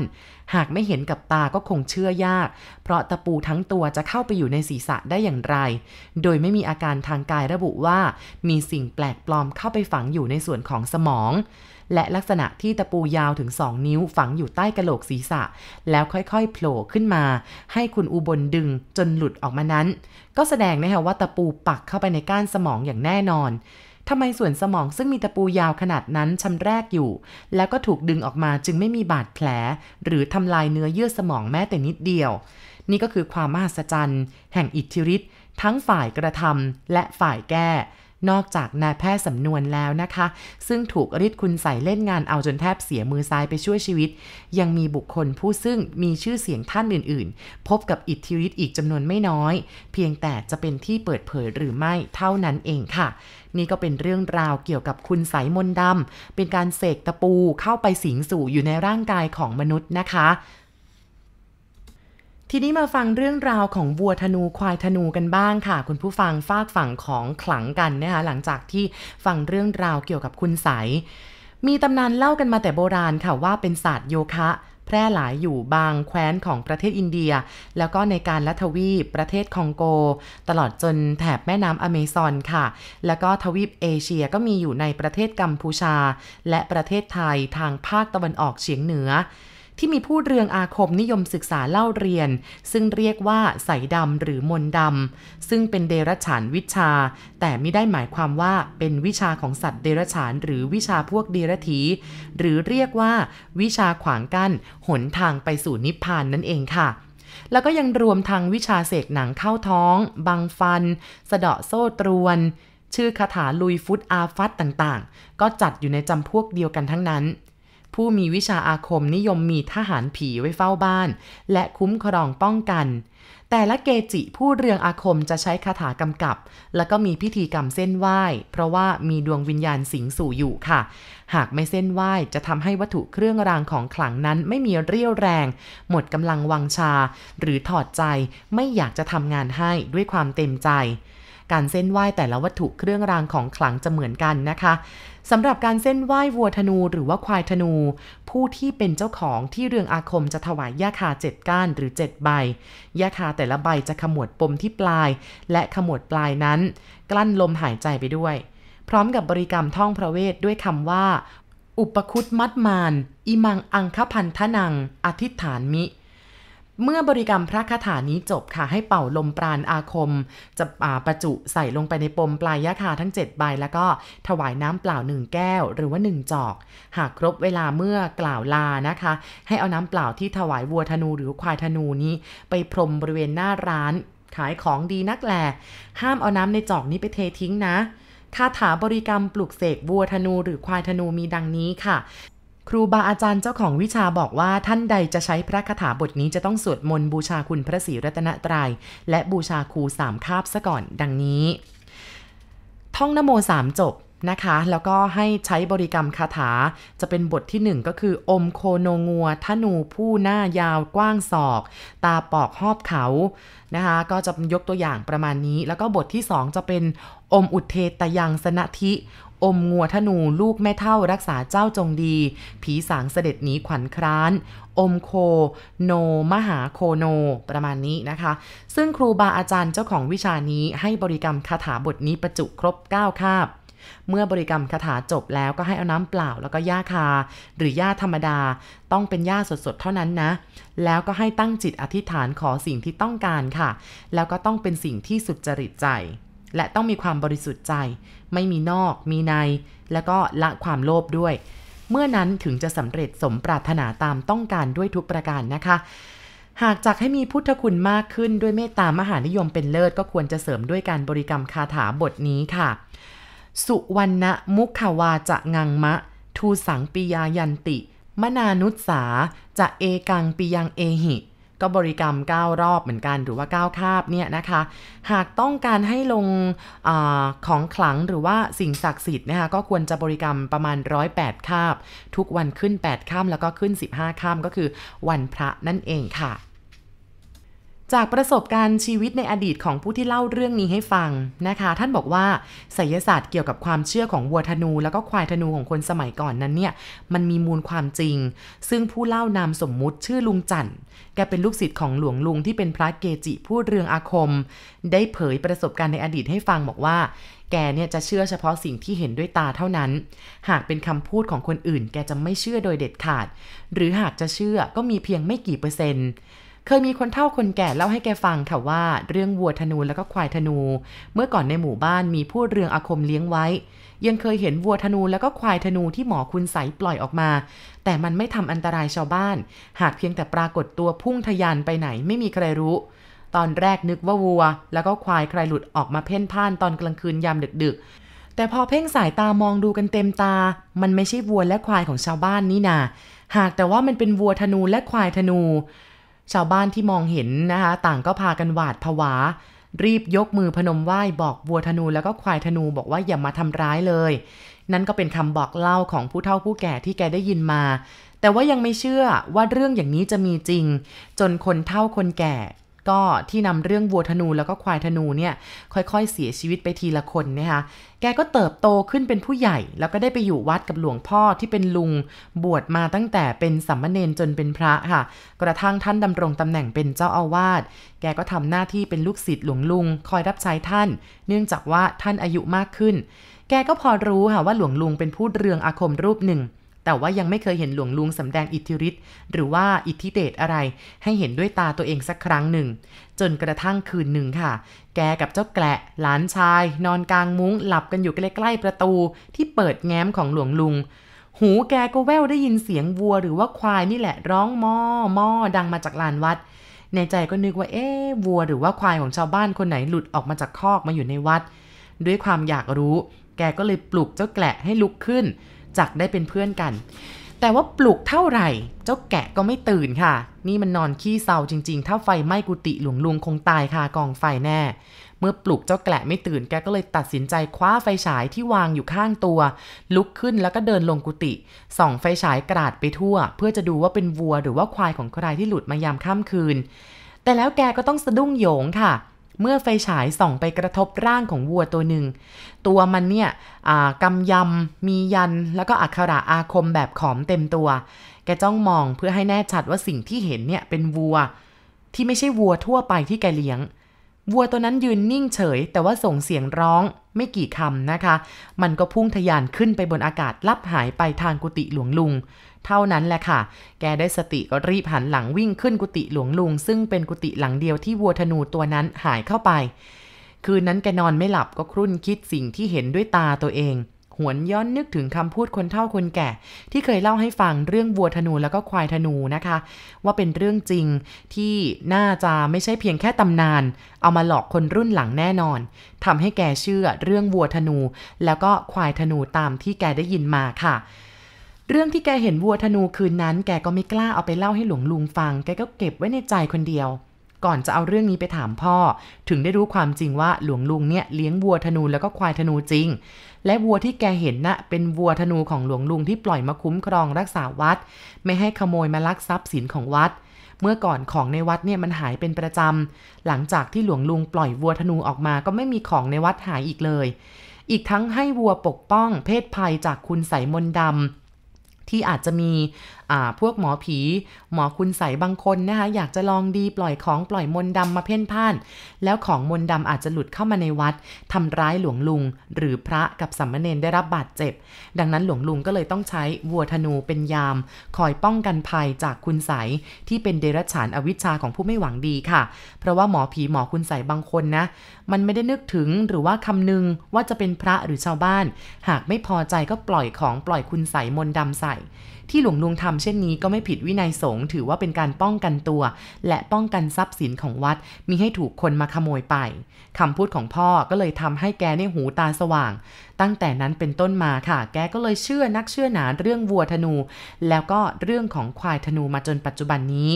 หากไม่เห็นกับตาก็คงเชื่อยาก เพราะตะปูทั้งตัวจะเข้าไปอยู่ในศีรษะได้อย่างไร โดยไม่มีอาการทางกายระบุว่า มีสิ่งแปลกปลอมเข้าไปฝังอยู่ในส่วนของสมอง และลักษณะที่ตะปูยาวถึง2นิ้วฝังอยู่ใต้กระโหลกศีรษะ แล้วค่อยๆโผล่ขึ้นมา ให้คุณอุบลดึงจนหลุดออกมานั้น ก็แสดงนะคะว่าตะปูปักเข้าไปในก้านสมองอย่างแน่นอนทำไมส่วนสมองซึ่งมีตะปูยาวขนาดนั้นชำแรกอยู่ แล้วก็ถูกดึงออกมาจึงไม่มีบาดแผล หรือทำลายเนื้อเยื่อสมองแม้แต่นิดเดียว นี่ก็คือความมหัศจรรย์ แห่งอิทธิฤทธิ์ทั้งฝ่ายกระทำและฝ่ายแก้ นอกจากนายแพทย์สำนวนแล้วนะคะ ซึ่งถูกริดคุณใส่เล่นงานเอาจนแทบเสียมือซ้ายไปช่วยชีวิต ยังมีบุคคลผู้ซึ่งมีชื่อเสียงท่านอื่น ๆ พบกับอิทธิฤทธิ์อีกจำนวนไม่น้อย เพียงแต่จะเป็นที่เปิดเผยหรือไม่เท่านั้นเองค่ะ นี่ก็เป็นเรื่องราวเกี่ยวกับคุณสายมนดำเป็นการเสกตะปูเข้าไปสิงสู่อยู่ในร่างกายของมนุษย์นะคะ ทีนี้มาฟังเรื่องราวของวัวธนูควายธนูกันบ้างค่ะ คุณผู้ฟังฟากฝั่งของขลังกันนะคะหลังจากที่ฟังเรื่องราวเกี่ยวกับคุณใส มีตำนานเล่ากันมาแต่โบราณค่ะว่าเป็นศาสตร์โยคะ แพร่หลายอยู่บางแคว้นของประเทศอินเดีย แล้วก็ในการลัทวีปประเทศคองโก ตลอดจนแถบแม่น้ำอเมซอนค่ะ แล้วก็ทวีปเอเชียก็มีอยู่ในประเทศกัมพูชา และประเทศไทยทางภาคตะวันออกเฉียงเหนือ ที่มีผู้เรืองอาคมนิยมศึกษาเล่าเรียน ซึ่งเรียกว่าใสดำหรือมนดำซึ่งเป็นเดรัจฉานวิชา แต่ไม่ได้หมายความว่าเป็นวิชาของสัตว์เดรัจฉาน หรือวิชาพวกเดรัจีหรือเรียกว่า วิชาขวางกั้นหนทางไปสู่นิพพานนั่นเองค่ะแล้วก็ยังรวมทางวิชาเสกหนังเข้าท้อง บังฟัน สะเดาะโซ่ตรวน ชื่อคาถาลุยฟุตอาฟัตต่างๆ ก็จัดอยู่ในจำพวกเดียวกันทั้งนั้น ผู้มีวิชาอาคมนิยมมีทหารผีไว้เฝ้าบ้าน และคุ้มครองป้องกัน แต่ละเกจิผู้เรืองอาคมจะใช้คาถากำกับ แล้วก็มีพิธีกรรมเส้นไหว้ เพราะว่ามีดวงวิญญาณสิงสู่อยู่ค่ะ หากไม่เส้นไหว้จะทำให้วัตถุเครื่องรางของขลังนั้นไม่มีเรี่ยวแรง หมดกำลังวังชา หรือถอดใจไม่อยากจะทำงานให้ด้วยความเต็มใจ การเส้นไหว้แต่ละวัตถุเครื่องรางของขลังจะเหมือนกันนะคะสำหรับการเส้นไหว้วัวธนูหรือว่าควายธนู ผู้ที่เป็นเจ้าของที่เรืองอาคมจะถวายยาคาเจ็ดก้านหรือเจ็ดใบยาคาแต่ละใบจะขมวดปมที่ปลาย และขมวดปลายนั้น กลั้นลมหายใจไปด้วย พร้อมกับบริกรรมท่องพระเวทด้วยคำว่า อุปคุตมัดมานอิมังอังคพันธนัง อธิษฐานมิ เมื่อบริกรรมพระคาถานี้จบค่ะให้เป่าลมปราณอาคม จะประจุใส่ลงไปในปมปลายยะคาทั้ง 7 ใบ แล้วก็ถวายน้ำเปล่า 1 แก้ว หรือว่า 1 จอก หากครบเวลาเมื่อกล่าวลานะคะ ให้เอาน้ำเปล่าที่ถวายวัวธนูหรือควายธนูนี้ ไปพรมบริเวณหน้าร้าน ขายของดีนักแหลห้ามเอาน้ำในจอกนี้ไปเททิ้งนะคาถาบริกรรมปลุกเสกวัวธนูหรือควายธนูมีดังนี้ค่ะ ครูบาอาจารย์เจ้าของวิชาบอกว่าท่านใดจะใช้พระคาถาบทนี้จะต้องสวดมนต์บูชาคุณพระศรีรัตนตรยัย และบูชาครูสามคาบซะก่อนดังนี้ ท่องนโมสามจบนะคะ แล้วก็ให้ใช้บริกรรมคาถาจะเป็นบทที่ 1 ก็คือ อมโคโนงัวธนูผู้หน้ายาวกว้างศอก ตาปอกหอบเขานะคะ ก็จะยกตัวอย่างประมาณนี้ แล้วก็บทที่ 2 จะเป็นอมอุเทตยังสนธิ อมงัวธนูลูกแม่เท่ารักษาเจ้าจงดี ผีสางเสด็จหนีขวัญคร้าน อมโค โน มหาโคโน ประมาณนี้นะคะ ซึ่งครูบาอาจารย์เจ้าของวิชานี้ให้บริกรรมคาถาบทนี้ประจุครบ 9 คาบเมื่อบริกรรมคาถาจบแล้วก็ให้เอาน้ำเปล่าแล้วก็ย่าคา หรือย่าธรรมดา ต้องเป็นย่าสดๆ เท่านั้นนะ แล้วก็ให้ตั้งจิตอธิษฐานขอสิ่งที่ต้องการค่ะ แล้วก็ต้องเป็นสิ่งที่สุดจริตใจ และต้องมีความบริสุทธิ์ใจ ไม่มีนอกมีใน แล้วก็ละความโลภด้วย เมื่อนั้นถึงจะสำเร็จสมปรารถนาตามต้องการด้วยทุกประการนะคะ หากจักให้มีพุทธคุณมากขึ้นด้วยเมตตามหานิยมเป็นเลิศก็ควรจะเสริมด้วยการบริกรรมคาถาบทนี้ค่ะ สุวรรณมุขวาจะงังมะ ทูสังปิยายันติ มนานุสาจะเอกังปิยังเอหิ ก็บริกรรม 9 รอบเหมือนกันหรือว่า 9 คาบเนี่ยนะคะ หากต้องการให้ลงอของขลังหรือว่าสิ่งศักดิ์สิทธิ์นะคะก็ควรจะบริกรรมประมาณ 108 คาบ ทุกวันขึ้น 8 ข้ามแล้วก็ขึ้น 15 ข้ามก็คือวันพระนั่นเองค่ะ จากประสบการณ์ชีวิตในอดีตของผู้ที่เล่าเรื่องนี้ให้ฟังนะคะ ท่านบอกว่าไสยศาสตร์เกี่ยวกับความเชื่อของวัวธนู แล้วก็ควายธนูของคนสมัยก่อนนั้นเนี่ยมันมีมูลความจริง ซึ่งผู้เล่านามสมมุติชื่อลุงจันแกเป็นลูกศิษย์ของหลวงลุงที่เป็นพระเกจิพูดเรืองอาคม ได้เผยประสบการณ์ในอดีตให้ฟังบอกว่า แกเนี่ยจะเชื่อเฉพาะสิ่งที่เห็นด้วยตาเท่านั้น หากเป็นคำพูดของคนอื่น แกจะไม่เชื่อโดยเด็ดขาด หรือหากจะเชื่อก็มีเพียงไม่กี่เปอร์เซ็นต์ เคยมีคนเฒ่าคนแก่เล่าให้แกฟังค่ะว่า เรื่องวัวธนูแล้วก็ควายธนู เมื่อก่อนในหมู่บ้านมีผู้เรืองอาคมเลี้ยงไว้ ยังเคยเห็นวัวธนูแล้วก็ควายธนูที่หมอคุณใสปล่อยออกมา แต่มันไม่ทำอันตรายชาวบ้าน หากเพียงแต่ปรากฏตัวพุ่งทยานไปไหนไม่มีใครรู้ ตอนแรกนึกว่าวัว แล้วก็ควายใครหลุดออกมาเพ่นพ่านตอนกลางคืนยามดึกๆ แต่พอเพ่งสายตามองดูกันเต็มตา มันไม่ใช่วัวและควายของชาวบ้านนี่นา หากแต่ว่ามันเป็นวัวธนูและควายธนู ชาวบ้านที่มองเห็นนะคะ ต่างก็พากันหวาดผวา รีบยกมือพนมไหว้บอกวัวธนูแล้วก็ควายธนูบอกว่าอย่ามาทำร้ายเลย นั่นก็เป็นคำบอกเล่าของผู้เฒ่าผู้แก่ที่แกได้ยินมา แต่ว่ายังไม่เชื่อว่าเรื่องอย่างนี้จะมีจริง จนคนเฒ่าคนแก่ ก็ที่นำเรื่องวัวธนูแล้วก็ควายธนูเนี่ยค่อยๆ เสียชีวิตไปทีละคนนะคะแกก็เติบโตขึ้นเป็นผู้ใหญ่ แล้วก็ได้ไปอยู่วัดกับหลวงพ่อที่เป็นลุงบวชมาตั้งแต่เป็นสัมมเนนจนเป็นพระค่ะ กระทั่งท่านดำรงตำแหน่งเป็นเจ้าอาวาสแกก็ทำหน้าที่เป็นลูกศิษย์หลวงลุง คอยรับใช้ท่าน เนื่องจากว่าท่านอายุมากขึ้น แกก็พอรู้ค่ะว่าหลวงลุงเป็นผู้เรืองอาคมรูปหนึ่ง แต่ว่ายังไม่เคยเห็นหลวงลุงสำแดงอิทธิฤทธิ์หรือว่าอิทธิเดชอะไร ให้เห็นด้วยตาตัวเองสักครั้งหนึ่ง จนกระทั่งคืนหนึ่งค่ะ แกกับเจ้าแกละหลานชาย นอนกลางมุ้ง หลับกันอยู่ใกล้ๆประตูที่เปิดแง้มของหลวงลุง หูแกก็แว่วได้ยินเสียงวัวหรือว่าควายนี่แหละ ร้องมอมอดังมาจากลานวัด ในใจก็นึกว่าเอ๊วัวหรือว่าควายของชาวบ้านคนไหนหลุดออกมาจากคอกมาอยู่ในวัด ด้วยความอยากรู้ แกก็เลยปลุกเจ้าแกละให้ลุกขึ้น จักได้เป็นเพื่อนกัน แต่ว่าปลุกเท่าไหร่ เจ้าแกะก็ไม่ตื่นค่ะ นี่มันนอนขี้เศร้าจริงๆ ถ้าไฟไหม้กุฏิหลวงลุงคงตายคากองไฟแน่ เมื่อปลุกเจ้าแกะไม่ตื่นแกก็เลยตัดสินใจคว้าไฟฉายที่วางอยู่ข้างตัว ลุกขึ้นแล้วก็เดินลงกุฏิส่องไฟฉายกราดไปทั่ว เพื่อจะดูว่าเป็นวัวหรือว่าควายของใครที่หลุดมายามค่ำคืน แต่แล้วแกก็ต้องสะดุ้งโยงค่ะเมื่อไฟฉายส่องไปกระทบร่างของวัวตัวหนึ่ง ตัวมันเนี่ยกำยำ มียัน แล้วก็อักขระอาคมแบบขอมเต็มตัว แกจ้องมองเพื่อให้แน่ชัดว่าสิ่งที่เห็นเนี่ยเป็นวัว ที่ไม่ใช่วัวทั่วไปที่แกเลี้ยง วัวตัวนั้นยืนนิ่งเฉย แต่ว่าส่งเสียงร้องไม่กี่คำนะคะ มันก็พุ่งทะยานขึ้นไปบนอากาศลับหายไปทางกุฏิหลวงลุง เท่านั้นแหละค่ะ แกได้สติก็รีบหันหลังวิ่งขึ้นกุฏิหลวงลุง ซึ่งเป็นกุฏิหลังเดียวที่วัวธนูตัวนั้นหายเข้าไป คืนนั้นแกนอนไม่หลับก็ครุ่นคิดสิ่งที่เห็นด้วยตาตัวเอง หวนย้อนนึกถึงคำพูดคนเฒ่าคนแก่ ที่เคยเล่าให้ฟังเรื่องวัวธนูแล้วก็ควายธนูนะคะ ว่าเป็นเรื่องจริงที่น่าจะไม่ใช่เพียงแค่ตำนาน เอามาหลอกคนรุ่นหลังแน่นอนทำให้แกเชื่อเรื่องวัวธนู แล้วก็ควายธนูตามที่แกได้ยินมาค่ะเรื่องที่แกเห็นวัวธนูคืนนั้น แกก็ไม่กล้าเอาไปเล่าให้หลวงลุงฟัง แกก็เก็บไว้ในใจคนเดียว ก่อนจะเอาเรื่องนี้ไปถามพ่อ ถึงได้รู้ความจริงว่าหลวงลุงเนี่ยเลี้ยงวัวธนูแล้วก็ควายธนูจริง และวัวที่แกเห็นนะ่ะเป็นวัวธนูของหลวงลุงที่ปล่อยมาคุ้มครองรักษาวัด ไม่ให้ขโมยมาลักทรัพย์สินของวัดเมื่อก่อนของในวัดเนี่ยมันหายเป็นประจำ หลังจากที่หลวงลุงปล่อยวัวธนูออกมาก็ไม่มีของในวัดหายอีกเลย อีกทั้งให้วัวปกป้องเพศภัยจากคุณใสมนดำที่อาจจะมี พวกหมอผี หมอคุณใสบางคนนะคะอยากจะลองดีปล่อยของปล่อยมนดำมาเพ่นพ่าน แล้วของมนดำอาจจะหลุดเข้ามาในวัดทำร้ายหลวงลุง หรือพระกับสัมมเนนได้รับบาดเจ็บ ดังนั้นหลวงลุงก็เลยต้องใช้วัวธนูเป็นยาม คอยป้องกันภัยจากคุณใสที่เป็นเดรัจฉานอวิชชาของผู้ไม่หวังดีค่ะ เพราะว่าหมอผีหมอคุณใสบางคนนะ มันไม่ได้นึกถึงหรือว่าคำนึงว่าจะเป็นพระหรือชาวบ้าน หากไม่พอใจก็ปล่อยของปล่อยคุณใสมนดำใส่ที่หลวงลุงทำเช่นนี้ก็ไม่ผิดวินัยสงฆ์ถือว่าเป็นการป้องกันตัว และป้องกันทรัพย์สินของวัดมีให้ถูกคนมาขโมยไปคำพูดของพ่อก็เลยทำให้แกเนี่ยหูตาสว่างตตั้งแต่นั้นเป็นต้นมาค่ะ แกก็เลยเชื่อนักเชื่อหนาเรื่องวัวธนู แล้วก็เรื่องของควายธนูมาจนปัจจุบันนี้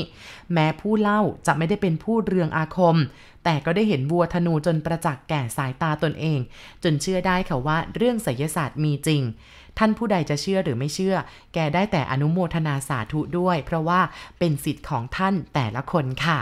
แม้ผู้เล่าจะไม่ได้เป็นผู้เรืองอาคม แต่ก็ได้เห็นวัวธนูจนประจักษ์แก่สายตาตนเอง จนเชื่อได้ค่ะว่าเรื่องไสยศาสตร์มีจริง ท่านผู้ใดจะเชื่อหรือไม่เชื่อ แกได้แต่อนุโมทนาสาธุด้วย เพราะว่าเป็นสิทธิ์ของท่านแต่ละคนค่ะ